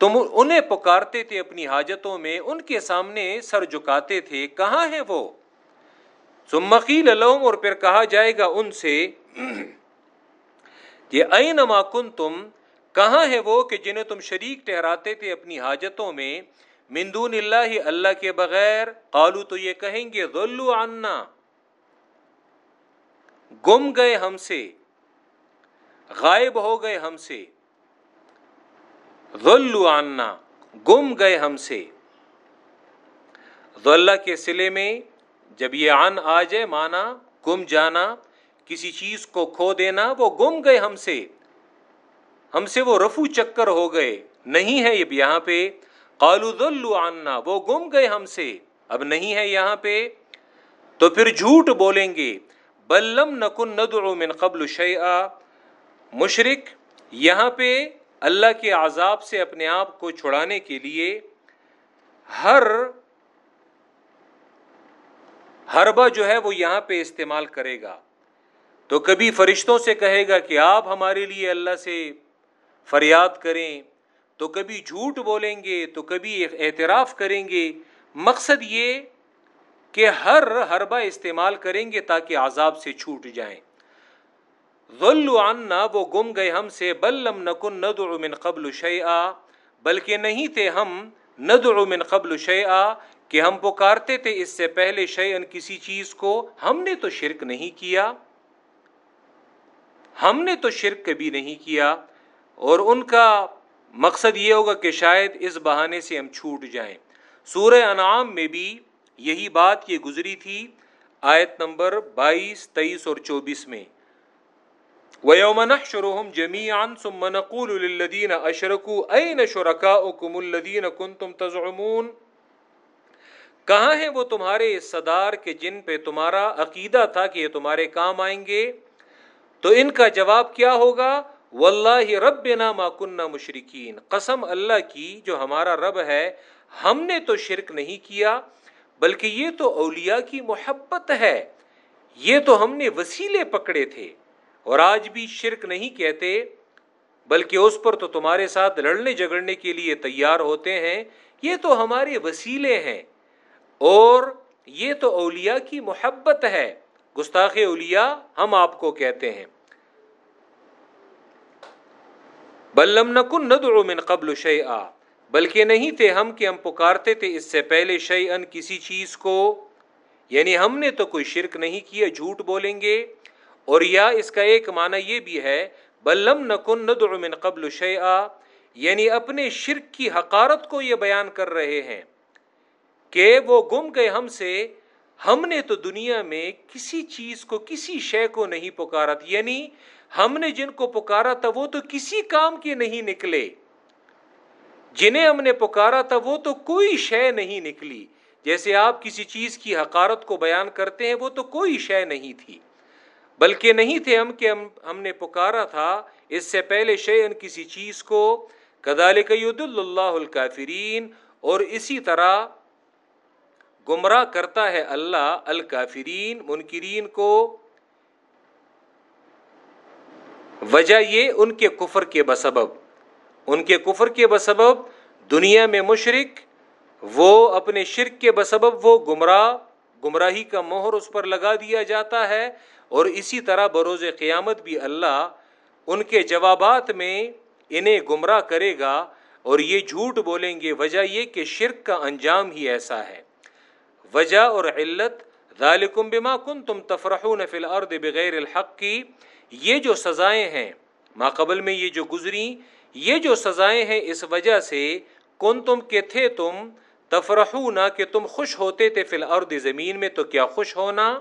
تم انہیں پکارتے تھے اپنی حاجتوں میں، ان کے سامنے سر جھکاتے تھے، کہاں ہے وہ؟ سمقیل الوم اور پھر کہا جائے گا ان سے یہ اینما کن تم کہاں ہے وہ کہ جنہیں تم شریک ٹہراتے تھے اپنی حاجتوں میں مندون اللہ اللہ کے بغیر؟ قالو تو یہ کہیں گے ذلو عنا، گم گئے ہم سے، غائب ہو گئے ہم سے ذلو عنا، گم گئے ہم سے۔ ذلہ کے سلے میں جب یہ عن آ جائے، مانا گم جانا، کسی چیز کو کھو دینا، وہ گم گئے ہم سے۔ ہم سے وہ رفو چکر ہو گئے۔ نہیں ہے یہ یہاں پہ۔ قالو ذلو عنا، وہ گم گئے ہم سے۔ اب نہیں ہے یہاں پہ۔ تو پھر جھوٹ بولیں گے۔ بلم نکن ندعو من قبل شیئا۔ مشرق یہاں پہ اللہ کے عذاب سے اپنے آپ کو چھڑانے کے لیے ہر ہربا جو ہے وہ یہاں پہ استعمال کرے گا۔ تو کبھی فرشتوں سے کہے گا کہ آپ ہمارے لیے اللہ سے فریاد کریں۔ تو کبھی جھوٹ بولیں گے، تو کبھی اعتراف کریں گے۔ مقصد یہ کہ ہر حربہ استعمال کریں گے تاکہ عذاب سے چھوٹ جائیں۔ عنا، وہ گم گئے ہم سے۔ بلم نکن ندعو من قبل شیئا، بلکہ نہیں تھے ہم ندعو من قبل شیئا۔ کہ ہم پکارتے تھے اس سے پہلے شیئن کسی چیز کو، ہم نے تو شرک نہیں کیا۔ ہم نے تو شرک کبھی نہیں کیا۔ اور ان کا مقصد یہ ہوگا کہ شاید اس بہانے سے ہم چھوٹ جائیں۔ سورہ انعام میں بھی یہی بات یہ گزری تھی، آیت نمبر بائیس، تیئیس اور چوبیس میں۔ وَيَوْمَ نَحْشُرُهُمْ جَمِيعًا ثُمَّ نَقُولُ لِلَّذِينَ أَشْرَكُوا أَيْنَ شُرَكَاؤُكُمُ الَّذِينَ كُنْتُمْ تَزْعُمُونَ کہاں ہیں وہ تمہارے صدار کے جن پہ تمہارا عقیدہ تھا کہ یہ تمہارے کام آئیں گے؟ تو ان کا جواب کیا ہوگا؟ واللہ ربنا ما کننا مشرکین قسم اللہ کی جو ہمارا رب ہے، ہم نے تو شرک نہیں کیا، بلکہ یہ تو اولیاء کی محبت ہے۔ یہ تو ہم نے وسیلے پکڑے تھے۔ اور آج بھی شرک نہیں کہتے، بلکہ اس پر تو تمہارے ساتھ لڑنے جگڑنے کے لیے تیار ہوتے ہیں۔ یہ تو ہمارے وسیلے ہیں۔ اور یہ تو اولیاء کی محبت ہے۔ گستاخ اولیاء ہم آپ کو کہتے ہیں۔ بلم نکن ندعو من قبل شیئا۔ بلکہ نہیں تھے ہم کہ ہم پکارتے تھے اس سے پہلے شیئن کسی چیز کو۔ یعنی ہم نے تو کوئی شرک نہیں کیا، جھوٹ بولیں گے۔ اور یا اس کا ایک معنی یہ بھی ہے بلم نکن ندعو من قبل شیئا۔ یعنی اپنے شرک کی حقارت کو یہ بیان کر رہے ہیں۔ کہ وہ گم گئے ہم سے، ہم نے تو دنیا میں کسی چیز کو، کسی شے کو نہیں پکارا یعنی ہم نے جن کو پکارا تھا، وہ تو کسی کام کے نہیں نکلے۔ جنہیں ہم نے پکارا تھا، وہ تو کوئی شے نہیں نکلی۔ جیسے آپ کسی چیز کی حقارت کو بیان کرتے ہیں، وہ تو کوئی شے نہیں تھی۔ بلکہ نہیں تھے ہم کہ ہم ہم نے پکارا تھا۔ اس سے پہلے شے ان کسی چیز کو۔ کدال قید اللہ الکافرین۔ اور اسی طرح گمراہ کرتا ہے اللہ الکافرین، منکرین کو۔ وجہ یہ ان کے کفر کے بسبب۔ ان کے کفر کے بسبب دنیا میں مشرق وہ اپنے شرک کے بسبب وہ گمراہ، گمراہی کا مہر اس پر لگا دیا جاتا ہے۔ اور اسی طرح بروز قیامت بھی اللہ ان کے جوابات میں انہیں گمراہ کرے گا۔ اور یہ جھوٹ بولیں گے۔ وجہ یہ کہ شرک کا انجام ہی ایسا ہے۔ وجہ اور علت ذالکم بما کنتم تفرحون فی الارض بغیر الحق کی یہ جو سزائیں ہیں، ما قبل میں یہ جو گزری، یہ جو سزائیں ہیں اس وجہ سے کن تم کے تھے تم تفرحونا کہ تم خوش ہوتے تھے فی الارض زمین میں، تو کیا خوش ہونا؟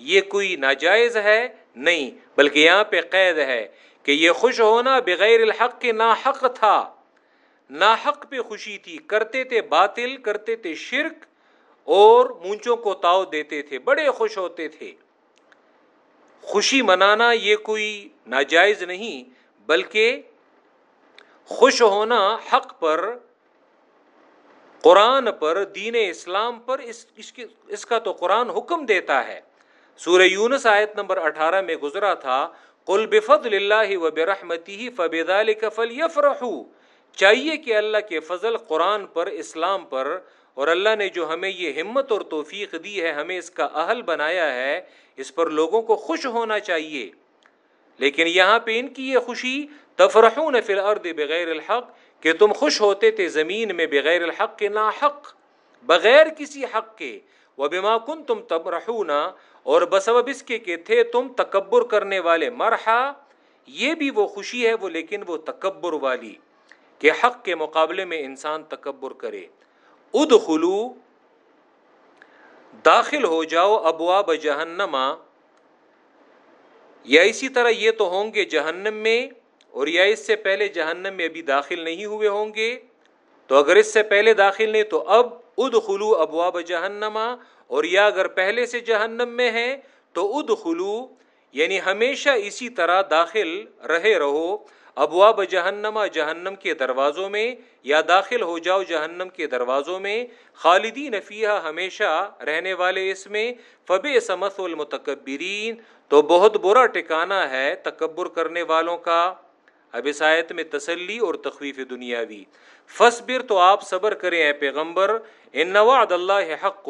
یہ کوئی ناجائز ہے؟ نہیں، بلکہ یہاں پہ قید ہے کہ یہ خوش ہونا بغیر الحق کے ناحق تھا۔ ناحق پہ خوشی تھی، کرتے تھے باطل، کرتے تھے شرک اور مونچوں کو تاؤ دیتے تھے بڑے خوش ہوتے تھے۔ خوشی منانا یہ کوئی ناجائز نہیں بلکہ خوش ہونا حق پر قرآن پر دین اسلام پر اس اس, اس کا تو قرآن حکم دیتا ہے۔ سورہ یونس آیت نمبر اٹھارہ میں گزرا تھا قل بفضل اللہ و برحمتی فبذلك فلیفرحوا چاہیے کہ اللہ کے فضل قرآن پر اسلام پر اور اللہ نے جو ہمیں یہ ہمت اور توفیق دی ہے، ہمیں اس کا اہل بنایا ہے، اس پر لوگوں کو خوش ہونا چاہیے۔ لیکن یہاں پہ ان کی یہ خوشی، تفرحون فی الارض بغیر الحق، کہ تم خوش ہوتے تھے زمین میں بغیر الحق کے نا حق بغیر کسی حق کے۔ وہ بما کن تم تب اور بسبب اس کے کہ تھے تم تکبر کرنے والے مرحا، یہ بھی وہ خوشی ہے، وہ لیکن وہ تکبر والی، کہ حق کے مقابلے میں انسان تکبر کرے۔ ادخلو، داخل ہو جاؤ ابواب جہنما یا اسی طرح یہ تو ہوں گے جہنم میں، اور یا اس سے پہلے جہنم میں ابھی داخل نہیں ہوئے ہوں گے۔ تو اگر اس سے پہلے داخل نہیں، تو اب اد خلو ابواب جہنما اور یا اگر پہلے سے جہنم میں ہے تو اد خلو یعنی ہمیشہ اسی طرح داخل رہے رہو۔ ابواب جہنما جہنم کے دروازوں میں، یا داخل ہو جاؤ جہنم کے دروازوں میں خالدی نفیہ ہمیشہ رہنے والے اس میں فب سمس المتکبرین، تو بہت برا ٹکانا ہے تکبر کرنے والوں کا۔ اب اس آیت میں تسلی اور تخویف دنیاوی۔ فصبر تو آپ صبر کریں اے پیغمبر، ان وعد اللہ حق،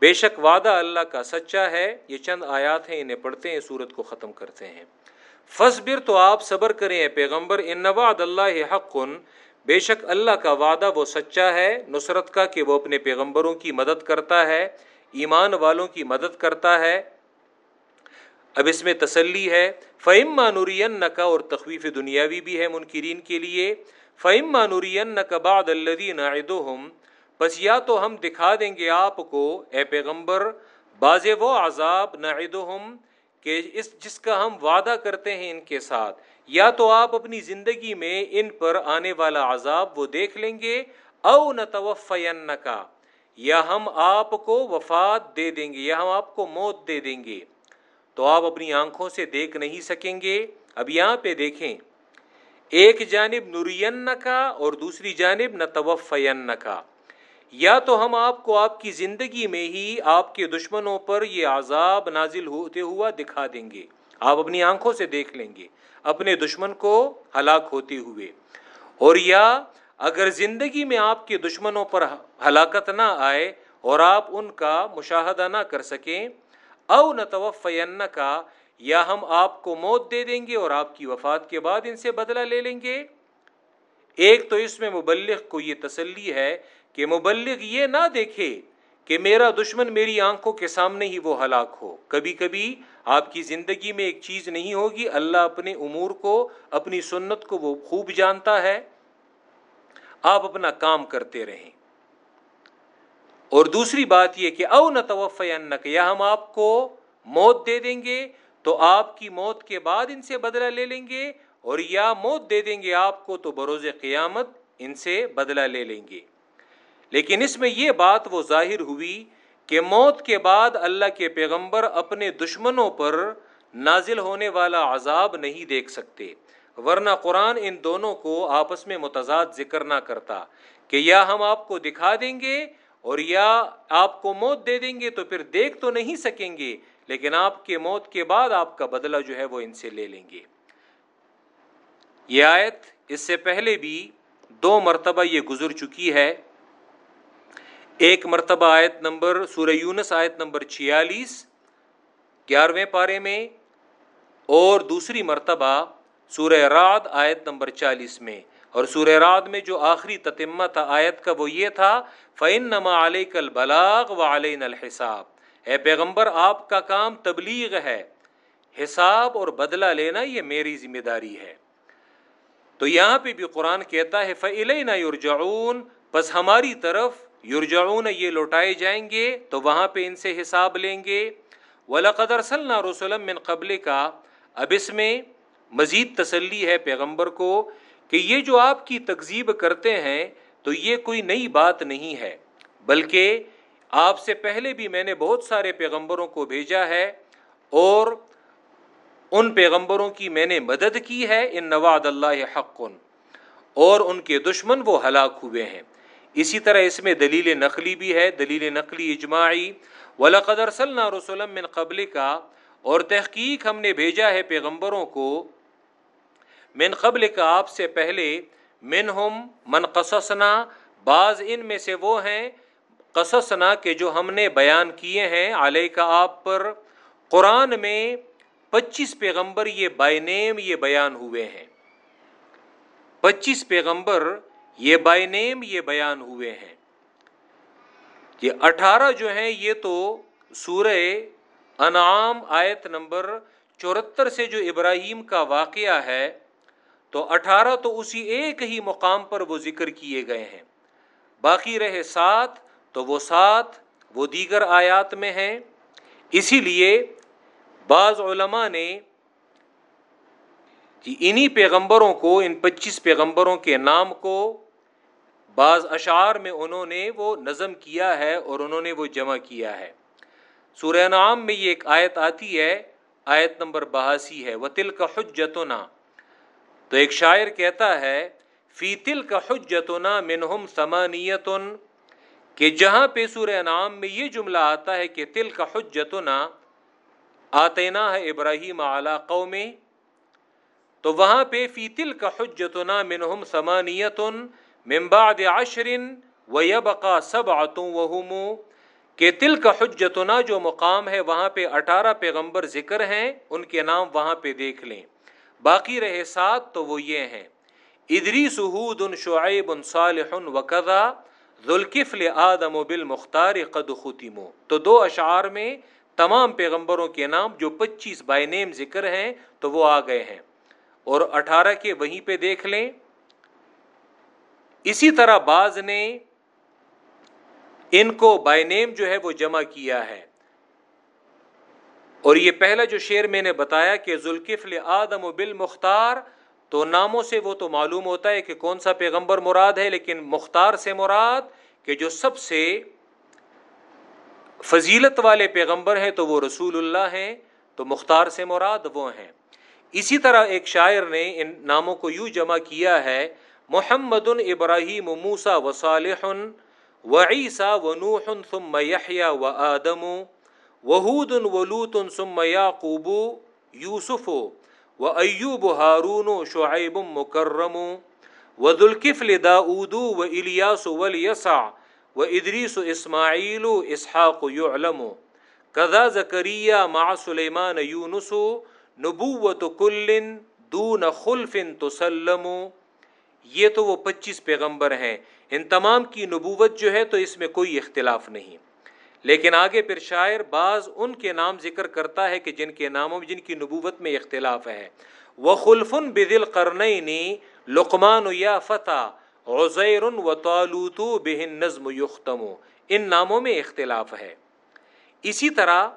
بے شک وعدہ اللہ کا سچا ہے۔ یہ چند آیات ہیں، انہیں پڑھتے ہیں، سورت کو ختم کرتے ہیں۔ فصبر تو آپ صبر کریں پیغمبر، ان وعد اللہ حق بے شک اللہ کا وعدہ وہ سچا ہے، نصرت کا کہ وہ اپنے پیغمبروں کی مدد کرتا ہے، ایمان والوں کی مدد کرتا ہے۔ اب اس میں تسلی ہے۔ فعم مانورین کا اور تخویف دنیاوی بھی ہے منکرین کے لیے۔ فعم مانورین کا بعد الدین بس یا تو ہم دکھا دیں گے آپ کو، اے پیغمبر باز و عذاب نعدہم کہ اس جس کا ہم وعدہ کرتے ہیں ان کے ساتھ، یا تو آپ اپنی زندگی میں ان پر آنے والا عذاب وہ دیکھ لیں گے، او نہ کا یا ہم آپ کو وفات دے دیں گے، یا ہم آپ کو موت دے دیں گے۔ تو آپ اپنی آنکھوں سے دیکھ نہیں سکیں گے۔ اب یہاں پہ دیکھیں۔ ایک جانب نرین کا اور دوسری جانب نہ توفین کا یا تو ہم آپ کو آپ کی زندگی میں ہی آپ کے دشمنوں پر یہ عذاب نازل ہوتے ہوا دکھا دیں گے۔ آپ اپنی آنکھوں سے دیکھ لیں گے، اپنے دشمن کو ہلاک ہوتے ہوئے۔ اور یا اگر زندگی میں آپ کے دشمنوں پر ہلاکت نہ آئے اور آپ ان کا مشاہدہ نہ کر سکیں، او نہ کا یا ہم آپ کو موت دے دیں گے اور آپ کی وفات کے بعد ان سے بدلہ لے لیں گے۔ ایک تو اس میں مبلغ کو یہ تسلی ہے کہ مبلغ یہ نہ دیکھے کہ میرا دشمن میری آنکھوں کے سامنے ہی وہ ہلاک ہو۔ کبھی کبھی آپ کی زندگی میں ایک چیز نہیں ہوگی، اللہ اپنے امور کو، اپنی سنت کو وہ خوب جانتا ہے۔ آپ اپنا کام کرتے رہیں۔ اور دوسری بات یہ کہ او نہ توفینک یا ہم آپ کو موت دے دیں گے، تو آپ کی موت کے بعد ان سے بدلہ لے لیں گے، اور یا موت دے دیں گے آپ کو، تو بروز قیامت ان سے بدلہ لے لیں گے۔ لیکن اس میں یہ بات وہ ظاہر ہوئی کہ موت کے بعد اللہ کے پیغمبر اپنے دشمنوں پر نازل ہونے والا عذاب نہیں دیکھ سکتے، ورنہ قرآن ان دونوں کو آپس میں متضاد ذکر نہ کرتا کہ یا ہم آپ کو دکھا دیں گے اور یا آپ کو موت دے دیں گے تو پھر دیکھ تو نہیں سکیں گے، لیکن آپ کے موت کے بعد آپ کا بدلہ جو ہے وہ ان سے لے لیں گے۔ یہ آیت اس سے پہلے بھی دو مرتبہ یہ گزر چکی ہے۔ ایک مرتبہ آیت نمبر سورہ یونس آیت نمبر چھیالیس، گیارہویں پارے میں، اور دوسری مرتبہ سورہ راد آیت نمبر چالیس میں۔ اور سورہ راد میں جو آخری تتمہ تھا آیت کا وہ یہ تھا فعن نما علیہ کل بلاغ و علین الحساب۔ اے پیغمبر، آپ کا کام تبلیغ ہے، حساب اور بدلہ لینا یہ میری ذمہ داری ہے۔ تو یہاں پہ بھی قرآن کہتا ہے فعلین یورجعون بس ہماری طرف یورجعون یہ لوٹائے جائیں گے تو وہاں پہ ان سے حساب لیں گے۔ ولاقدر صلی رسولم من قبل کا اب اس میں مزید تسلی ہے پیغمبر کو کہ یہ جو آپ کی تکذیب کرتے ہیں تو یہ کوئی نئی بات نہیں ہے، بلکہ آپ سے پہلے بھی میں نے بہت سارے پیغمبروں کو بھیجا ہے اور ان پیغمبروں کی میں نے مدد کی ہے۔ ان نواد اللہ حق۔ اور ان کے دشمن وہ ہلاک ہوئے ہیں۔ اسی طرح اس میں دلیل نقلی بھی ہے، دلیل نقلی اجماعی۔ ولاقدر صلی رسولم من قبل کا اور تحقیق ہم نے بھیجا ہے پیغمبروں کو۔ من قبل کا آپ سے پہلے۔ من ہم من قصصنا۔ بعض ان میں سے وہ ہیں۔ قصصنا کے جو ہم نے بیان کیے ہیں۔ علیہ کا آپ پر۔ قرآن میں پچیس پیغمبر یہ بائی نیم یہ بیان ہوئے ہیں۔ پچیس پیغمبر یہ بائی نیم یہ بیان ہوئے ہیں۔ یہ اٹھارہ جو ہیں، یہ تو سورہ انعام آیت نمبر چورہتر سے جو ابراہیم کا واقعہ ہے، تو اٹھارہ تو اسی ایک ہی مقام پر وہ ذکر کیے گئے ہیں۔ باقی رہے سات، تو وہ سات وہ دیگر آیات میں ہیں۔ اسی لیے بعض علماء نے کہ انہی پیغمبروں کو، ان پچیس پیغمبروں کے نام کو بعض اشعار میں انہوں نے وہ نظم کیا ہے اور انہوں نے وہ جمع کیا ہے۔ سورہ نام میں یہ ایک آیت آتی ہے، آیت نمبر بہاسی ہے وہ تل کا حجتنا۔ تو ایک شاعر کہتا ہے، فی تل کا حجتنا منہم سمانیتن کہ جہاں پہ سورہ نام میں یہ جملہ آتا ہے کہ تل کا حجتنا، آتینا ہے ابراہیم اعلیٰ قوم تو وہاں پہ فی تل کا حجتنا منہم سمانیتن ممباد عشرن و یبقا سب آتوں وہ کہ تل کا حجتنا جو مقام ہے وہاں پہ اٹھارہ پیغمبر ذکر ہیں، ان کے نام وہاں پہ دیکھ لیں۔ باقی رہے سات تو وہ یہ ہیں۔ ادری سہود ان شعیب ان صالح و قدا ذوالکفل آدم و بال مختار قد ختم۔ تو دو اشعار میں تمام پیغمبروں کے نام جو پچیس بائی نیم ذکر ہیں، تو وہ آ گئے ہیں۔ اور اٹھارہ کے وہیں پہ دیکھ لیں۔ اسی طرح بعض نے ان کو بائی نیم جو ہے وہ جمع کیا ہے۔ اور یہ پہلا جو شعر میں نے بتایا کہ ذوالکفل آدم و بال مختار تو ناموں سے وہ تو معلوم ہوتا ہے کہ کون سا پیغمبر مراد ہے، لیکن مختار سے مراد کہ جو سب سے فضیلت والے پیغمبر ہیں تو وہ رسول اللہ ہیں، تو مختار سے مراد وہ ہیں۔ اسی طرح ایک شاعر نے ان ناموں کو یوں جمع کیا ہے، محمد ابراہیم موسا و صالح و عیسیٰ و نوح ثم یحییٰ و آدم وحود ولوت ثم یعقوب، یوسف و ایوب ہارون و شعیب مکرم و ذوالکفل داود و الیاس ولیسع و ادریس و اسماعیل و اسحاق یعلم، کذا زکریہ مع سلیمان یونس نبوت کل دون خلف تسلم، یہ تو وہ پچیس پیغمبر ہیں، ان تمام کی نبوت جو ہے تو اس میں کوئی اختلاف نہیں۔ لیکن آگے پھر شاعر بعض ان کے نام ذکر کرتا ہے کہ جن کے ناموں جن کی نبوت میں اختلاف ہے۔ وہ خلفن بدل قرنئی لقمان یا فتح، عزیر و تعلوت بہن نظم یختم۔ ان ناموں میں اختلاف ہے۔ اسی طرح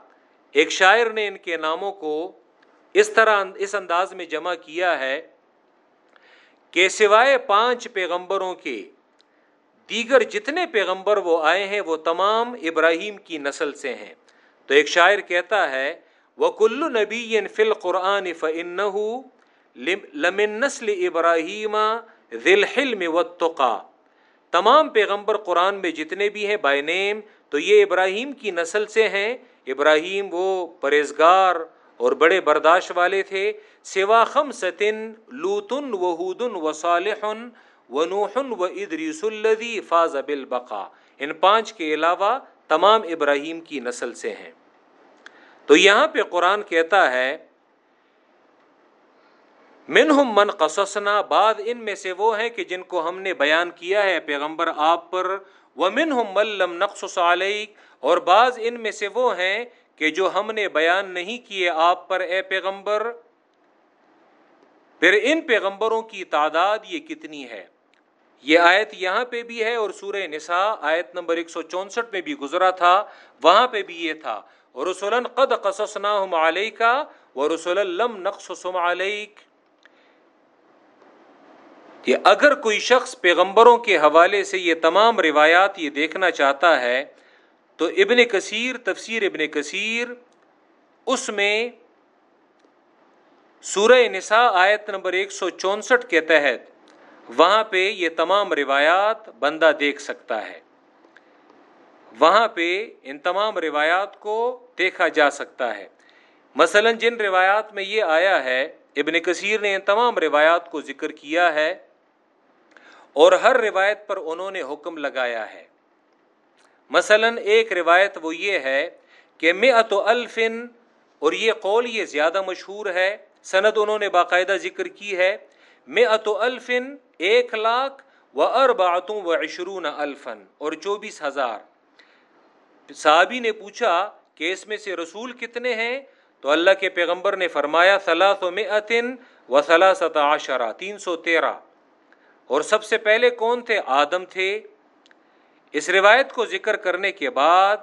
ایک شاعر نے ان کے ناموں کو اس طرح اس انداز میں جمع کیا ہے کہ سوائے پانچ پیغمبروں کے دیگر جتنے پیغمبر وہ آئے ہیں، وہ تمام ابراہیم کی نسل سے ہیں۔ تو ایک شاعر کہتا ہے وہ کلو نبی فل قرآن فن لمن نسل ابراہیم ذل حلم و تمام پیغمبر قرآن میں جتنے بھی ہیں بائی نیم تو یہ ابراہیم کی نسل سے ہیں۔ ابراہیم وہ پرہیزگار اور بڑے برداشت والے تھے، سوا خم ستن لوتن وحودن و صالح و نوحن و ادریس الدی فاض بالبقا۔ ان پانچ کے علاوہ تمام ابراہیم کی نسل سے ہیں۔ تو یہاں پہ قرآن کہتا ہے، منہم من قصصنا بعد ان میں سے وہ ہیں کہ جن کو ہم نے بیان کیا ہے پیغمبر آپ پر وہ منہم ملم نقص علیک، اور بعض ان میں سے وہ ہیں کہ جو ہم نے بیان نہیں کیے آپ پر اے پیغمبر، پھر ان پیغمبروں کی تعداد یہ کتنی ہے؟ یہ آیت یہاں پہ بھی ہے اور سورہ نساء آیت نمبر 164 میں بھی گزرا تھا، وہاں پہ بھی یہ تھا۔ رسول قد قصصنا علیہ کا وہ رسول الم نقص علیک۔ کہ اگر کوئی شخص پیغمبروں کے حوالے سے یہ تمام روایات یہ دیکھنا چاہتا ہے تو ابن کثیر، تفسیر ابن کثیر، اس میں سورہ نساء آیت نمبر ایک سو چونسٹھ کے تحت وہاں پہ یہ تمام روایات بندہ دیکھ سکتا ہے۔ وہاں پہ ان تمام روایات کو دیکھا جا سکتا ہے۔ مثلا جن روایات میں یہ آیا ہے، ابن کثیر نے ان تمام روایات کو ذکر کیا ہے اور ہر روایت پر انہوں نے حکم لگایا ہے۔ مثلا ایک روایت وہ یہ ہے کہ میں الفن اور یہ قول یہ زیادہ مشہور ہے، سند انہوں نے باقاعدہ ذکر کی ہے میں الفن ایک لاکھ و ارباتوں و عشرون الفن اور چوبیس ہزار۔ صحابی نے پوچھا کہ اس میں سے رسول کتنے ہیں؟ تو اللہ کے پیغمبر نے فرمایا صلاح میں عطن و صلاح عشرہ تین سو تیرہ۔ اور سب سے پہلے کون تھے؟ آدم تھے۔ اس روایت کو ذکر کرنے کے بعد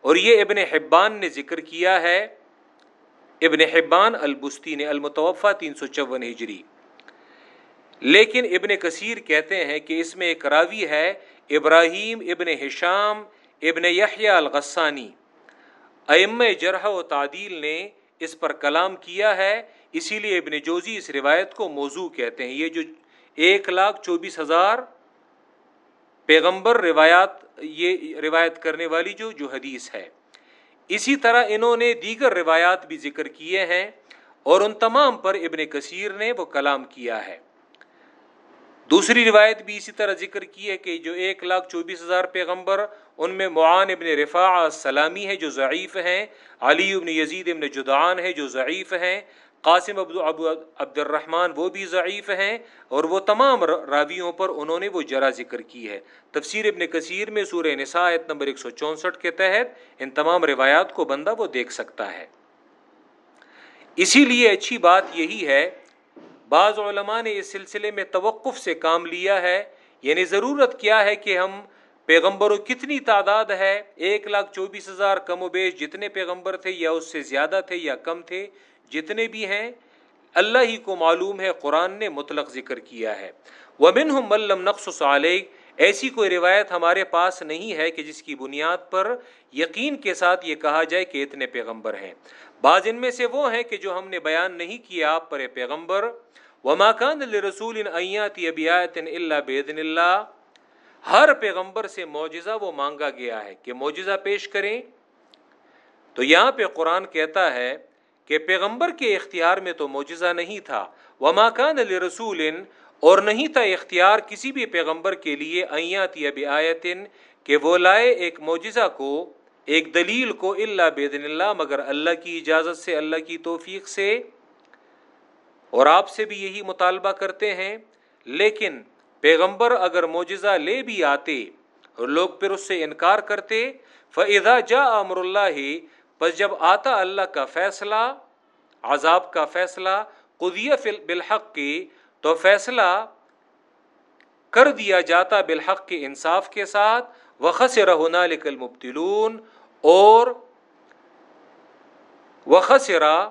اور یہ ابن حبان نے ذکر کیا ہے۔ ابن حبان البستی نے المتوفا تین سو چون ہجری۔ لیکن ابن کثیر کہتے ہیں کہ اس میں ایک راوی ہے، ابراہیم ابن حشام ابن یحییٰ الغسانی۔ ام جرح و تعدیل نے اس پر کلام کیا ہے، اسی لیے ابن جوزی اس روایت کو موضوع کہتے ہیں۔ یہ جو ایک لاکھ چوبیس ہزار پیغمبر روایات، یہ روایت کرنے والی جو جو حدیث ہے۔ اسی طرح انہوں نے دیگر روایات بھی ذکر کیے ہیں اور ان تمام پر ابن کثیر نے وہ کلام کیا ہے۔ دوسری روایت بھی اسی طرح ذکر کی ہے کہ جو ایک لاکھ چوبیس ہزار پیغمبر، ان میں معان ابن رفاع سلامی ہے جو ضعیف ہیں، علی ابن یزید ابن جدعان ہے جو ضعیف ہیں قاسم ابو عبد الرحمن وہ بھی ضعیف ہیں اور وہ تمام راویوں پر انہوں نے وہ جرا ذکر کی ہے۔ تفسیر ابن کثیر میں سورہ نسایت نمبر ایک سو چونسٹھ کے تحت ان تمام روایات کو بندہ وہ دیکھ سکتا ہے۔ اسی لیے اچھی بات یہی ہے، بعض علماء نے اس سلسلے میں توقف سے کام لیا ہے۔ یعنی ضرورت کیا ہے کہ ہم پیغمبروں کتنی تعداد ہے؟ ایک لاکھ چوبیس ہزار کم و بیش جتنے پیغمبر تھے یا اس سے زیادہ تھے یا کم تھے؟ جتنے بھی ہیں، اللہ ہی کو معلوم ہے، قرآن نے مطلق ذکر کیا ہے۔ ومن ملم نقص ایسی کوئی روایت ہمارے پاس نہیں ہے کہ جس کی بنیاد پر یقین کے ساتھ یہ کہا جائے کہ اتنے پیغمبر ہیں۔ بعض ان میں سے وہ ہیں کہ جو ہم نے بیان نہیں کیا آپ پر پیغمبر۔ وما كان لرسول ایات ابیات اللہ ہر پیغمبر سے معجزہ وہ مانگا گیا ہے کہ معجزہ پیش کریں۔ تو یہاں پہ قرآن کہتا ہے کہ پیغمبر کے اختیار میں تو معجزہ نہیں تھا، وما كان لرسول اور نہیں تھا اختیار کسی بھی پیغمبر کے لیے ایات یا بیاتن کہ وہ لائے ایک معجزہ کو، ایک دلیل کو اللہ بیدن اللہ، مگر اللہ کی اجازت سے، اللہ کی توفیق سے۔ اور آپ سے بھی یہی مطالبہ کرتے ہیں، لیکن پیغمبر اگر معجزہ لے بھی آتے اور لوگ پھر اس سے انکار کرتے فضا جا امر اللہ بس جب آتا اللہ کا فیصلہ، عذاب کا فیصلہ قدیہ بالحق کی تو فیصلہ کر دیا جاتا بالحق کے انصاف کے ساتھ وخص رہنا لکل مبتلون اور وخصرا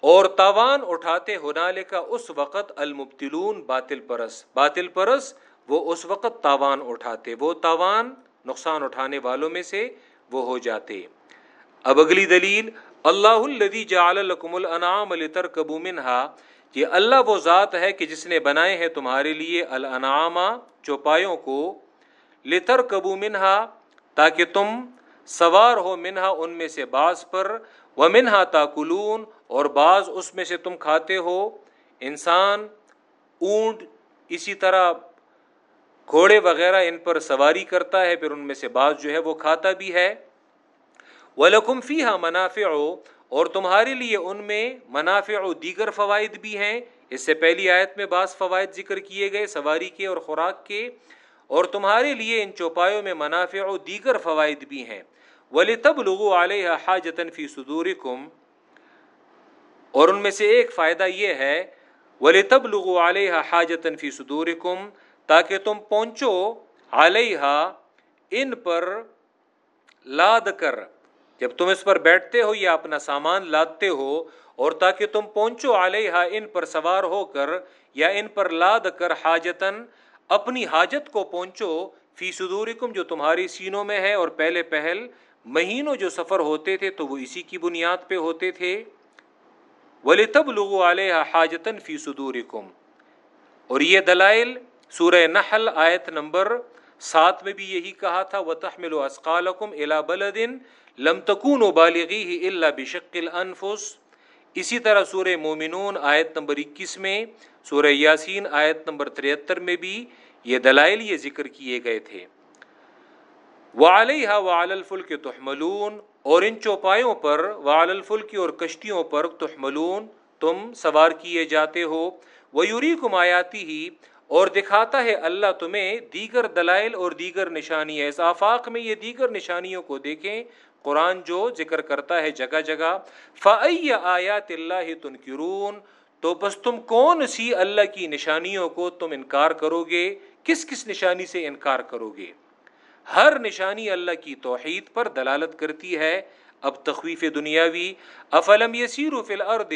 اور تاوان اٹھاتے ہنالے کا اس وقت المبتلون باطل پرس۔ باطل پرس، وہ اس وقت تاوان اٹھاتے، وہ تاوان نقصان اٹھانے والوں میں سے وہ ہو جاتے۔ اب اگلی دلیل، اللہ الدی جعل لکم الانعام لترکبوا منها یہ اللہ وہ ذات ہے کہ جس نے بنائے ہیں تمہارے لیے الانعام چوپایوں کو۔ لترکبوا منها تاکہ تم سوار ہو منہا ان میں سے بعض پر۔ و منہا تاکلون، اور بعض اس میں سے تم کھاتے ہو۔ انسان، اونٹ، اسی طرح گھوڑے وغیرہ ان پر سواری کرتا ہے، پھر ان میں سے بعض جو ہے وہ کھاتا بھی ہے۔ وَلَكُمْ فِيهَا مَنَافِعُ، اور تمہارے لیے ان میں منافع و دیگر فوائد بھی ہیں۔ اس سے پہلی آیت میں بعض فوائد ذکر کیے گئے، سواری کے اور خوراک کے۔ اور تمہارے لیے ان چوپایوں میں منافع و دیگر فوائد بھی ہیں۔ ولی تب لغو علیہ حاجتن فی صدورکم اور ان میں سے ایک فائدہ یہ ہے ولی تب لغو علیہ حاجتن فی صدورکم تاکہ تم پہنچو علیہ ان پر لاد کر۔ جب تم اس پر بیٹھتے ہو یا اپنا سامان لادتے ہو اور تاکہ تم پہنچو علیہ ان پر سوار ہو کر یا ان پر لاد کر حاجتن اپنی حاجت کو پہنچو۔ فی صدورکم، جو تمہاری سینوں میں ہے، اور پہلے پہل مہینوں جو سفر ہوتے تھے، تو وہ اسی کی بنیاد پہ ہوتے تھے۔ ولی تب لغو علیہ حاجتن فی صدورکم اور یہ دلائل سورہ نحل آیت نمبر سات میں بھی یہی کہا تھا۔ وہ تحمل و اسقالکم الا بلدن لم تکون و بالغی ہی اللہ بشق الانفس. اسی طرح سورہ مومنون آیت نمبر اکیس میں، سورہ یاسین آیت نمبر تریہتر میں بھی یہ دلائل یہ ذکر کیے گئے تھے۔ وعلیہ وعلی الفلک تحملون، اور ان چوپایوں پر، وعلی الفلک اور کشتیوں پر تحملون، تم سوار کیے جاتے ہو۔ وہ یوری آیاتی ہی اور دکھاتا ہے اللہ تمہیں دیگر دلائل اور دیگر نشانی۔ ہے اس آفاق میں یہ دیگر نشانیوں کو دیکھیں قرآن جو ذکر کرتا ہے جگہ جگہ فعی آیات اللہ تنکرون تو بس تم کون سی اللہ کی نشانیوں کو تم انکار کرو گے کس کس نشانی سے انکار کرو گے ہر نشانی اللہ کی توحید پر دلالت کرتی ہے۔ اب تخویف دنیاوی، افلم یسیرو فی الارض؟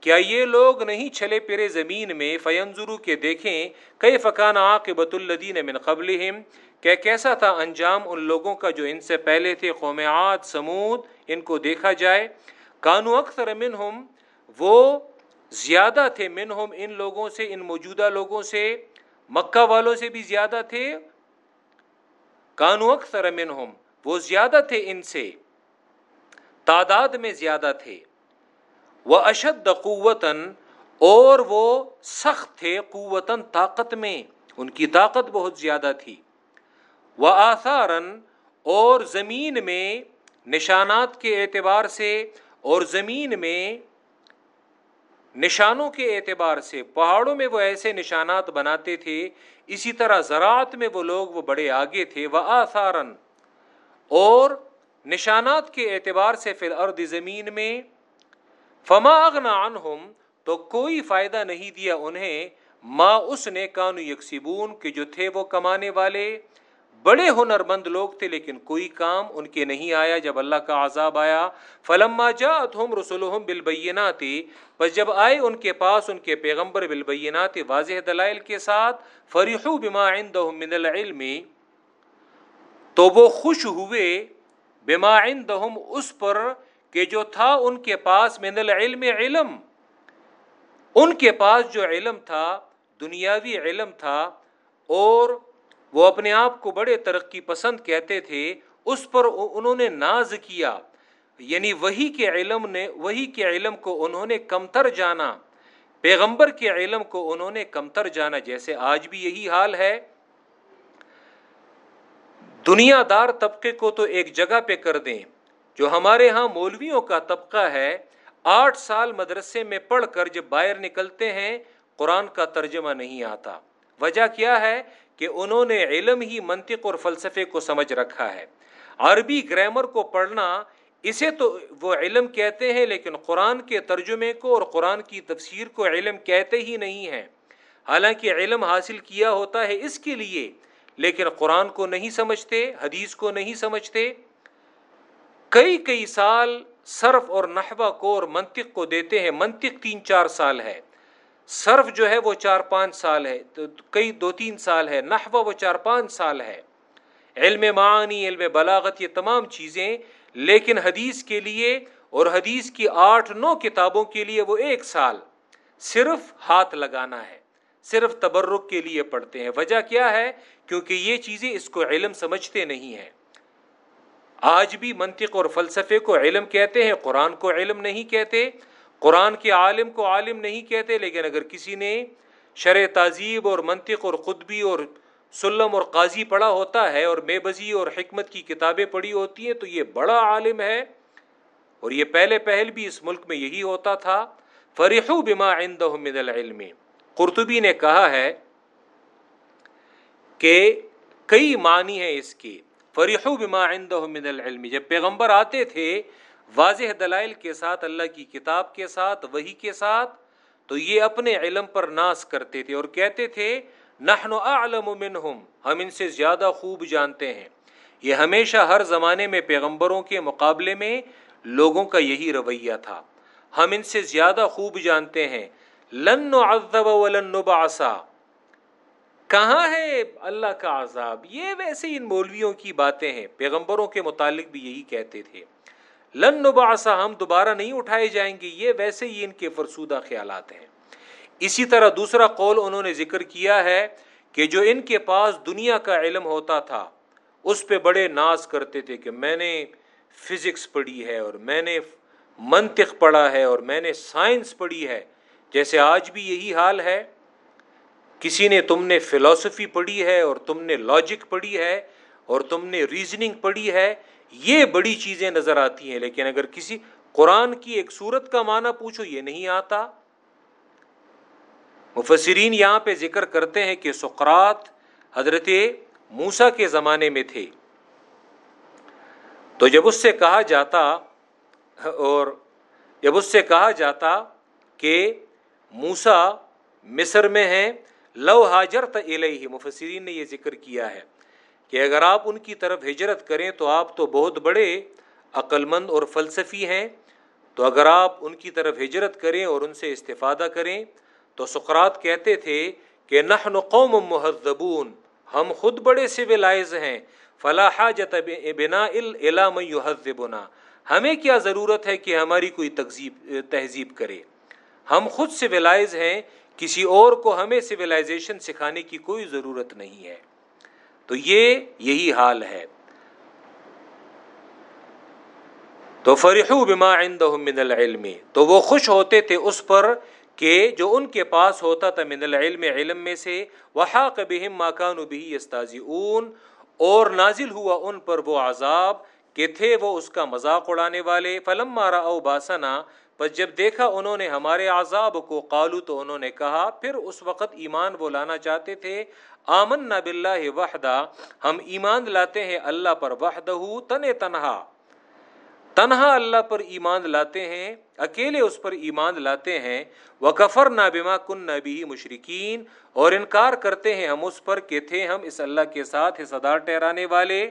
کیا یہ لوگ نہیں چھلے پھرے زمین میں؟ فینظرو کے دیکھیں کئی فقان عاقبت الدین من قبلہم؟ کہ کیسا تھا انجام ان لوگوں کا جو ان سے پہلے تھے قومعات سمود، ان کو دیکھا جائے؟ کانو اکثر منہم، وہ زیادہ تھے منہم ان لوگوں سے، ان موجودہ لوگوں سے، مکہ والوں سے بھی زیادہ تھے؟ کانو اکثر منہم، وہ زیادہ تھے ان سے، تعداد میں زیادہ تھے۔ وہ اشد قوتاً، اور وہ سخت تھے قوتاً طاقت میں، ان کی طاقت بہت زیادہ تھی۔ وہ آثارن اور زمین میں نشانات کے اعتبار سے اور زمین میں نشانوں کے اعتبار سے پہاڑوں میں وہ ایسے نشانات بناتے تھے، اسی طرح زراعت میں وہ لوگ وہ بڑے آگے تھے وہ آثارن اور نشانات کے اعتبار سے فی الارض زمین میں فما اغنا عنہم، تو کوئی فائدہ نہیں دیا انہیں، ما اس نے کانو یکسبون، کہ جو تھے وہ کمانے والے۔ بڑے ہنر مند لوگ تھے، لیکن کوئی کام ان کے نہیں آیا۔ جب اللہ کا عذاب آیا، فلما جاءتهم رسلهم بالبینات پس جب آئے ان کے پاس ان کے پیغمبر بالبینات واضح دلائل کے ساتھ، فرحوا بما عندهم من العلم، تو وہ خوش ہوئے بما عندهم اس پر کہ جو تھا ان کے پاس من العلم علم۔ ان کے پاس جو علم تھا، دنیاوی علم تھا، اور وہ اپنے آپ کو بڑے ترقی پسند کہتے تھے، اس پر انہوں نے ناز کیا۔ یعنی وہی کے علم نے، وہی کے علم کو انہوں نے کمتر جانا۔ پیغمبر کے علم کو انہوں نے کمتر جانا، جیسے آج بھی یہی حال ہے۔ دنیا دار طبقے کو تو ایک جگہ پہ کر دیں، جو ہمارے ہاں مولویوں کا طبقہ ہے۔ آٹھ سال مدرسے میں پڑھ کر جب باہر نکلتے ہیں، قرآن کا ترجمہ نہیں آتا۔ وجہ کیا ہے؟ کہ انہوں نے علم ہی منطق اور فلسفے کو سمجھ رکھا ہے۔ عربی گرامر کو پڑھنا، اسے تو وہ علم کہتے ہیں، لیکن قرآن کے ترجمے کو اور قرآن کی تفسیر کو علم کہتے ہی نہیں ہیں۔ حالانکہ علم حاصل کیا ہوتا ہے اس کے لیے، لیکن قرآن کو نہیں سمجھتے، حدیث کو نہیں سمجھتے۔ کئی کئی سال صرف اور نحوہ کو اور منطق کو دیتے ہیں۔ منطق تین چار سال ہے۔ صرف جو ہے وہ چار پانچ سال ہے، تو کئی دو تین سال ہے، نحوہ وہ چار پانچ سال ہے۔ علم معانی، علم بلاغت، یہ تمام چیزیں، لیکن حدیث کے لیے اور حدیث کی آٹھ نو کتابوں کے لیے وہ ایک سال صرف ہاتھ لگانا ہے، صرف تبرک کے لیے پڑھتے ہیں۔ وجہ کیا ہے؟ کیونکہ یہ چیزیں اس کو علم سمجھتے نہیں ہیں۔ آج بھی منطق اور فلسفے کو علم کہتے ہیں، قرآن کو علم نہیں کہتے۔ قرآن کے عالم کو عالم نہیں کہتے، لیکن اگر کسی نے شرع تہذیب اور منطق اور قطبی اور سلم اور قاضی پڑھا ہوتا ہے اور بے بزی اور حکمت کی کتابیں پڑھی ہوتی ہیں، تو یہ بڑا عالم ہے۔ اور یہ پہلے پہل بھی اس ملک میں یہی ہوتا تھا۔ فرحو بما عندهم من العلم۔ قرطبی نے کہا ہے کہ کئی معنی ہیں اس کے۔ فرحو بما عندهم من العلم۔ جب پیغمبر آتے تھے واضح دلائل کے ساتھ، اللہ کی کتاب کے ساتھ وہی کے ساتھ تو یہ اپنے علم پر ناس کرتے تھے اور کہتے تھے نحن اعلم منہم، ہم ان سے زیادہ خوب جانتے ہیں۔ یہ ہمیشہ ہر زمانے میں پیغمبروں کے مقابلے میں لوگوں کا یہی رویہ تھا۔ ہم ان سے زیادہ خوب جانتے ہیں۔ لن نعذب ولن نبعثا کہاں ہے اللہ کا عذاب؟ یہ ویسے ان مولویوں کی باتیں ہیں۔ پیغمبروں کے متعلق بھی یہی کہتے تھے۔ لن نبعثا ہم دوبارہ نہیں اٹھائے جائیں گے۔ یہ ویسے ہی ان کے فرسودہ خیالات ہیں۔ اسی طرح دوسرا قول انہوں نے ذکر کیا ہے کہ جو ان کے پاس دنیا کا علم ہوتا تھا، اس پہ بڑے ناز کرتے تھے کہ میں نے فزکس پڑھی ہے اور میں نے منطق پڑھا ہے اور میں نے سائنس پڑھی ہے۔ جیسے آج بھی یہی حال ہے۔ کسی نے تم نے فلاسفی پڑھی ہے اور تم نے لاجک پڑھی ہے اور تم نے ریزننگ پڑھی ہے۔ یہ بڑی چیزیں نظر آتی ہیں، لیکن اگر کسی قرآن کی ایک صورت کا معنی پوچھو، یہ نہیں آتا۔ مفسرین یہاں پہ ذکر کرتے ہیں کہ سقرات حضرت موسا کے زمانے میں تھے۔ تو جب اس سے کہا جاتا اور جب اس سے کہا جاتا کہ موسا مصر میں ہیں، لو حاجر تلئی مفسرین نے یہ ذکر کیا ہے۔ کہ اگر آپ ان کی طرف ہجرت کریں تو آپ تو بہت بڑے عقل مند اور فلسفی ہیں، تو اگر آپ ان کی طرف ہجرت کریں اور ان سے استفادہ کریں، تو سقرات کہتے تھے کہ نحن قوم محذبون ہم خود بڑے سویلائز ہیں فلاح جت بنا علام یحذبنا ہمیں کیا ضرورت ہے کہ ہماری کوئی تہذیب تہذیب کرے؟ ہم خود سویلائز ہیں، کسی اور کو ہمیں سویلائزیشن سکھانے کی کوئی ضرورت نہیں ہے۔ تو یہ یہی حال ہے۔ تو فرحو بما عندهم من العلم، تو وہ خوش ہوتے تھے اس پر کہ جو ان کے پاس ہوتا تھا من العلم، علم میں سے، وحاق بهم ما كانوا به يستهزئون، اور نازل ہوا ان پر وہ عذاب کہ تھے وہ اس کا مذاق اڑانے والے۔ فلم مارا او باسنا پر جب دیکھا انہوں نے ہمارے عذاب کو قالو تو انہوں نے کہا، پھر اس وقت ایمان وہ لانا چاہتے تھے۔ آمن نہ بلّہ وحدہ، ہم ایمان لاتے ہیں اللہ پر وحدہ تن تنہا۔ تنہا اللہ پر ایمان لاتے ہیں، اکیلے اس پر ایمان لاتے ہیں۔ وہ کفر نہ بما کن نبی مشرقین اور انکار کرتے ہیں ہم اس پر کہ تھے ہم اس اللہ کے ساتھ حصدار ٹہرانے والے۔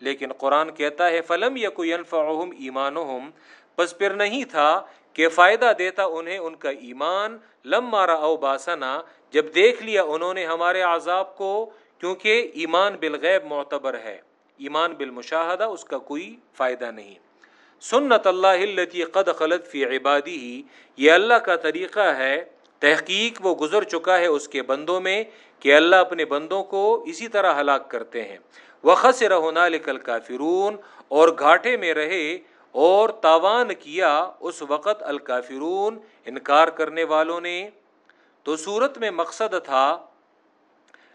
لیکن قرآن کہتا ہے، فلم یا کوئی انفعہم ایمانہم۔ پس پھر نہیں تھا کہ فائدہ دیتا انہیں ان کا ایمان۔ لم مارا او باسنا جب دیکھ لیا انہوں نے ہمارے عذاب کو، کیونکہ ایمان بالغیب معتبر ہے۔ ایمان بالمشاہدہ، اس کا کوئی فائدہ نہیں۔ سنت اللہ التی قد خلط فی عبادی ہی یہ اللہ کا طریقہ ہے۔ تحقیق وہ گزر چکا ہے اس کے بندوں میں کہ اللہ اپنے بندوں کو اسی طرح ہلاک کرتے ہیں۔ وہ خس رہونا لکل کافرون اور گھاٹے میں رہے۔ اور تاوان کیا اس وقت الکافرون انکار کرنے والوں نے۔ تو صورت میں مقصد تھا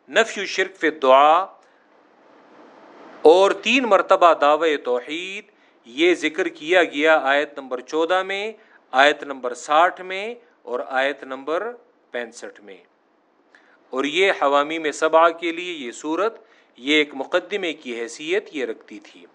نفی شرک فی دعا اور تین مرتبہ دعوے توحید۔ یہ ذکر کیا گیا آیت نمبر چودہ میں، آیت نمبر ساٹھ میں اور آیت نمبر پینسٹھ میں۔ اور یہ حوامی میں صبا کے لیے یہ صورت، یہ ایک مقدمے کی حیثیت یہ رکھتی تھی۔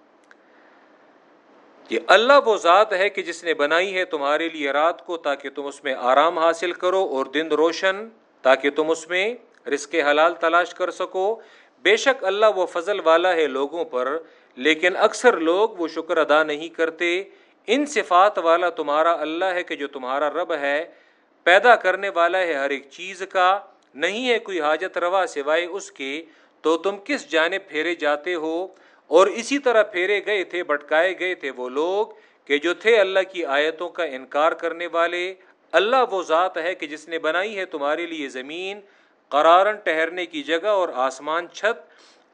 یہ اللہ وہ ذات ہے کہ جس نے بنائی ہے تمہارے لیے رات کو تاکہ تم اس میں آرام حاصل کرو اور دن روشن تاکہ تم اس میں رزق حلال تلاش کر سکو۔ بے شک اللہ وہ فضل والا ہے لوگوں پر، لیکن اکثر لوگ وہ شکر ادا نہیں کرتے۔ ان صفات والا تمہارا اللہ ہے کہ جو تمہارا رب ہے، پیدا کرنے والا ہے ہر ایک چیز کا۔ نہیں ہے کوئی حاجت روا سوائے اس کے۔ تو تم کس جانب پھیرے جاتے ہو؟ اور اسی طرح پھیرے گئے تھے بٹکائے گئے تھے وہ لوگ کہ جو تھے اللہ کی آیتوں کا انکار کرنے والے۔ اللہ وہ ذات ہے کہ جس نے بنائی ہے تمہارے لیے زمین، قرارن ٹہرنے کی جگہ اور آسمان چھت،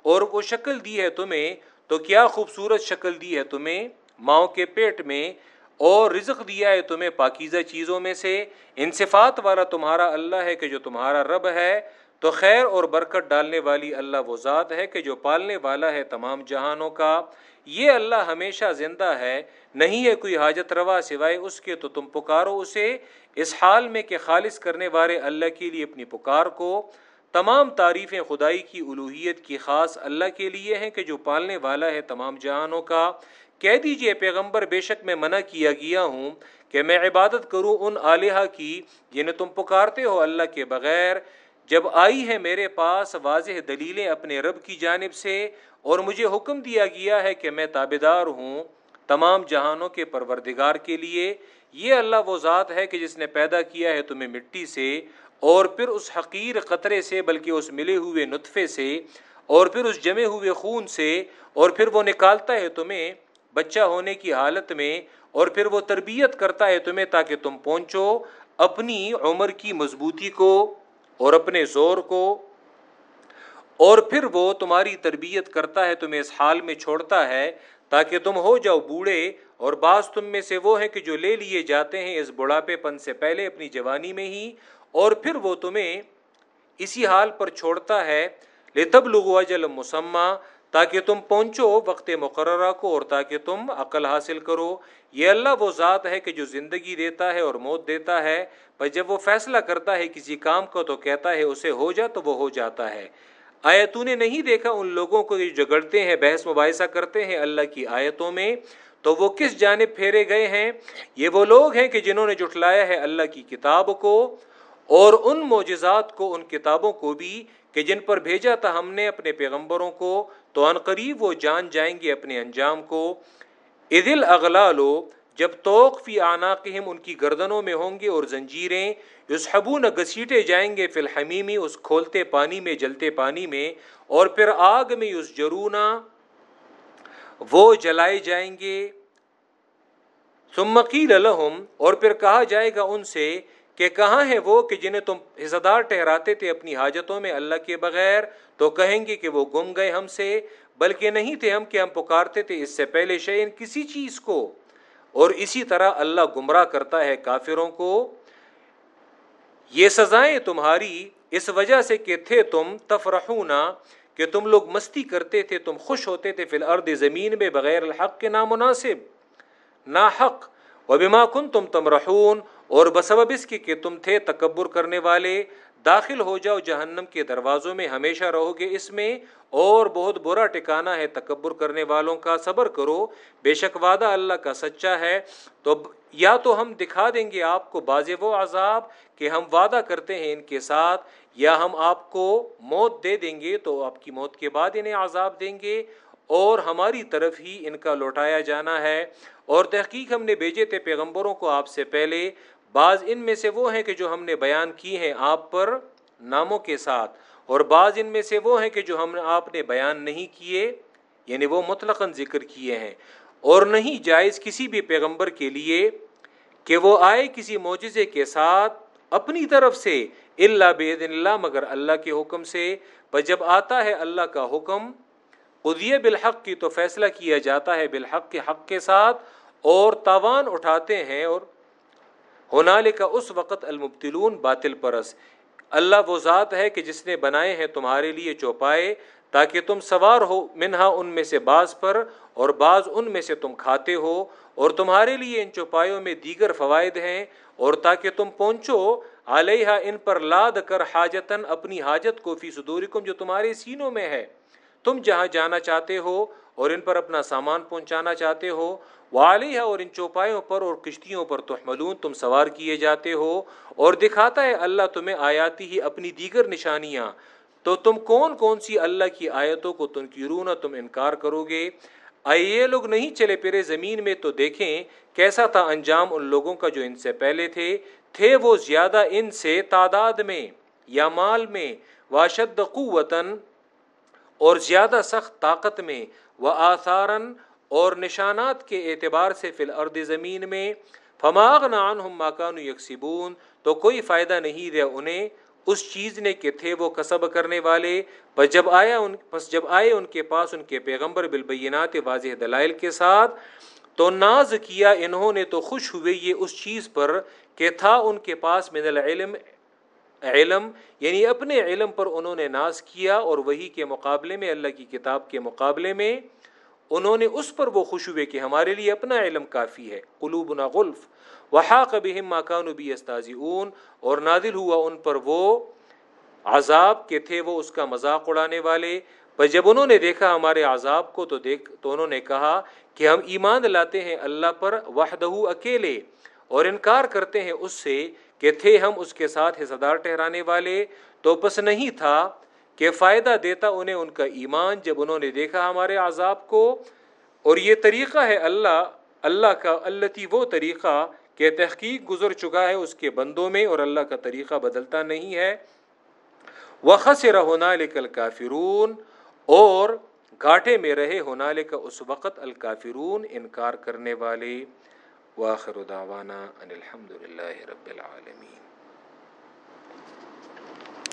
اور وہ شکل دی ہے تمہیں۔ تو کیا خوبصورت شکل دی ہے تمہیں؟ ماؤں کے پیٹ میں اور رزق دیا ہے تمہیں پاکیزہ چیزوں میں سے۔ انصفات والا تمہارا اللہ ہے کہ جو تمہارا رب ہے۔ تو خیر اور برکت ڈالنے والی اللہ وہ ذات ہے کہ جو پالنے والا ہے تمام جہانوں کا۔ یہ اللہ ہمیشہ زندہ ہے، نہیں ہے کوئی حاجت روا سوائے اس کے، تو تم پکارو اسے۔ اس حال میں کہ خالص کرنے والے اللہ کے لیے اپنی پکار کو، تمام تعریفیں خدائی کی الوحیت کی خاص اللہ کے لیے ہیں کہ جو پالنے والا ہے تمام جہانوں کا۔ کہہ دیجیے پیغمبر، بے شک میں منع کیا گیا ہوں کہ میں عبادت کروں ان آلیہ کی جنہیں تم پکارتے ہو اللہ کے بغیر۔ جب آئی ہے میرے پاس واضح دلیلیں اپنے رب کی جانب سے اور مجھے حکم دیا گیا ہے کہ میں تابے دار ہوں تمام جہانوں کے پروردگار کے لیے، یہ اللہ وہ ذات ہے کہ جس نے پیدا کیا ہے تمہیں مٹی سے اور پھر اس حقیر قطرے سے، بلکہ اس ملے ہوئے نطفے سے اور پھر اس جمے ہوئے خون سے اور پھر وہ نکالتا ہے تمہیں بچہ ہونے کی حالت میں اور پھر وہ تربیت کرتا ہے تمہیں تاکہ تم پہنچو اپنی عمر کی مضبوطی کو اور اپنے زور کو، اور پھر وہ تمہاری تربیت کرتا ہے، تمہیں اس حال میں چھوڑتا ہے تاکہ تم ہو جاؤ بوڑھے، اور بعض تم میں سے وہ ہیں کہ جو لے لیے جاتے ہیں اس بڑھاپے پن سے پہلے اپنی جوانی میں ہی، اور پھر وہ تمہیں اسی حال پر چھوڑتا ہے۔ لے تب لغو اجل مسمہ تاکہ تم پہنچو وقت مقررہ کو اور تاکہ تم عقل حاصل کرو۔ یہ اللہ وہ ذات ہے کہ جو زندگی دیتا ہے اور موت دیتا ہے، پر جب وہ فیصلہ کرتا ہے کسی کام کو تو کہتا ہے اسے ہو جا تو وہ ہو جاتا ہے۔ آیا تو نے نہیں دیکھا ان لوگوں کو جو جگڑتے ہیں، بحث، مباحثہ کرتے ہیں اللہ کی آیتوں میں؟ تو وہ کس جانب پھیرے گئے ہیں؟ یہ وہ لوگ ہیں کہ جنہوں نے جٹلایا ہے اللہ کی کتاب کو اور ان معجزات کو، ان کتابوں کو بھی کہ جن پر بھیجا تھا ہم نے اپنے پیغمبروں کو۔ تو ان قریب وہ جان جائیں گے اپنے انجام کو۔ عدل اغلا لو جب توق فی آناقہم ان کی گردنوں میں ہوں گے اور زنجیریں یسحبو نہ گسیٹے جائیں گے فی الحمیمی اس کھولتے پانی میں، جلتے پانی میں، اور پھر آگ میں اس جرونا وہ جلائے جائیں گے۔ ثم قیل لہم، اور پھر کہا جائے گا ان سے کہ کہاں ہے وہ کہ جنہیں تم حصدار ٹہراتے تھے اپنی حاجتوں میں اللہ کے بغیر، تو کہیں گے کہ وہ گم گئے ہم سے، بلکہ نہیں تھے ہم کہ ہم پکارتے تھے اس سے پہلے شعین کسی چیز کو۔ اور اسی طرح اللہ گمراہ کرتا ہے کافروں کو۔ یہ سزائیں تمہاری اس وجہ سے کہ تھے تم تفرحونا کہ تم لوگ مستی کرتے تھے، تم خوش ہوتے تھے فی الارض زمین میں بغیر الحق کے نامناسب نا حق و بما کن تم تمرحون اور بسبب اس کی کہ تم تھے تکبر کرنے والے، داخل ہو جاؤ جہنم کے دروازوں میں، ہمیشہ رہو گے اس میں، اور بہت برا ٹکانا ہے تکبر کرنے والوں کا، صبر کرو، بے شک وعدہ اللہ کا سچا ہے۔ تو یا تو ہم دکھا دیں گے آپ کو باز و عذاب کہ ہم وعدہ کرتے ہیں ان کے ساتھ، یا ہم آپ کو موت دے دیں گے تو آپ کی موت کے بعد انہیں عذاب دیں گے، اور ہماری طرف ہی ان کا لوٹایا جانا ہے۔ اور تحقیق ہم نے بھیجے تھے پیغمبروں کو آپ سے پہلے بعض ان میں سے وہ ہیں کہ جو ہم نے بیان کی ہیں آپ پر ناموں کے ساتھ، اور بعض ان میں سے وہ ہیں کہ جو ہم آپ نے بیان نہیں کیے یعنی وہ مطلق ذکر کیے ہیں۔ اور نہیں جائز کسی بھی پیغمبر کے لیے کہ وہ آئے کسی معجزے کے ساتھ اپنی طرف سے اللہ بید اللہ، مگر اللہ کے حکم سے۔ پر جب آتا ہے اللہ کا حکم قدیہ بالحق کی تو فیصلہ کیا جاتا ہے بالحق کے حق کے ساتھ، اور تاوان اٹھاتے ہیں اور ہونال کا اس وقت المبتلون باطل پرس اللہ وہ ذات ہے کہ جس نے بنائے ہیں تمہارے لیے چوپائے تاکہ تم سوار ہو، منہا ان میں سے بعض پر اور بعض ان میں سے تم کھاتے ہو اور تمہارے لیے ان چوپایوں میں دیگر فوائد ہیں اور تاکہ تم پہنچو علیہ ان پر لاد کر حاجتن اپنی حاجت کو فی صدورکم جو تمہارے سینوں میں ہے۔ تم جہاں جانا چاہتے ہو اور ان پر اپنا سامان پہنچانا چاہتے ہو والی ہے اور ان چوپایوں پر اور کشتیوں پر تحملون، تم سوار کیے جاتے ہو اور دکھاتا ہے اللہ تمہیں آیاتی ہی اپنی دیگر نشانیاں۔ تو تم کون کون سی اللہ کی آیتوں کو تم تنقیرون تم انکار کرو گے؟ آئے یہ لوگ نہیں چلے پھرے زمین میں تو دیکھیں کیسا تھا انجام ان لوگوں کا جو ان سے پہلے تھے۔ تھے وہ زیادہ ان سے تعداد میں یا مال میں، واشد قوتن اور زیادہ سخت طاقت میں و آثارن اور نشانات کے اعتبار سے فی الارض زمین میں فماغ نان ہم ماکان یکسبون تو کوئی فائدہ نہیں رہا انہیں اس چیز نے کہ تھے وہ کسب کرنے والے۔ پر جب آیا ان پس جب آئے ان کے پاس ان کے پیغمبر بالبینات واضح دلائل کے ساتھ، تو ناز کیا انہوں نے تو خوش ہوئے یہ اس چیز پر کہ تھا ان کے پاس من العلم، علم یعنی اپنے علم پر انہوں نے ناز کیا اور وہی کے مقابلے میں، اللہ کی کتاب کے مقابلے میں۔ انہوں نے اس پر وہ خوش ہوئے کہ ہمارے لیے اپنا علم کافی ہے۔ قلوبنا غلف۔ وحاق بہم ماکان بی استاذی اور نادل ہوا ان پر وہ عذاب کے تھے، وہ اس کا مذاق اڑانے والے۔ پر جب انہوں نے دیکھا ہمارے عذاب کو، تو دیکھ، تو انہوں نے کہا کہ ہم ایمان لاتے ہیں اللہ پر وحدہ اکیلے۔ اور انکار کرتے ہیں اس سے کہ تھے ہم اس کے ساتھ حصدار ٹھہرانے والے۔ تو پس نہیں تھا کہ فائدہ دیتا انہیں ان کا ایمان جب انہوں نے دیکھا ہمارے عذاب کو۔ اور یہ طریقہ ہے اللہ اللہ کا، اللہ تی وہ طریقہ کہ تحقیق گزر چکا ہے اس کے بندوں میں اور اللہ کا طریقہ بدلتا نہیں ہے۔ وہ خسر ہونا لکل کافرون اور گھاٹے میں رہے ہونا لکھا اس وقت الکافرون انکار کرنے والے۔ واخر دعوانا ان الحمد للہ رب العالمین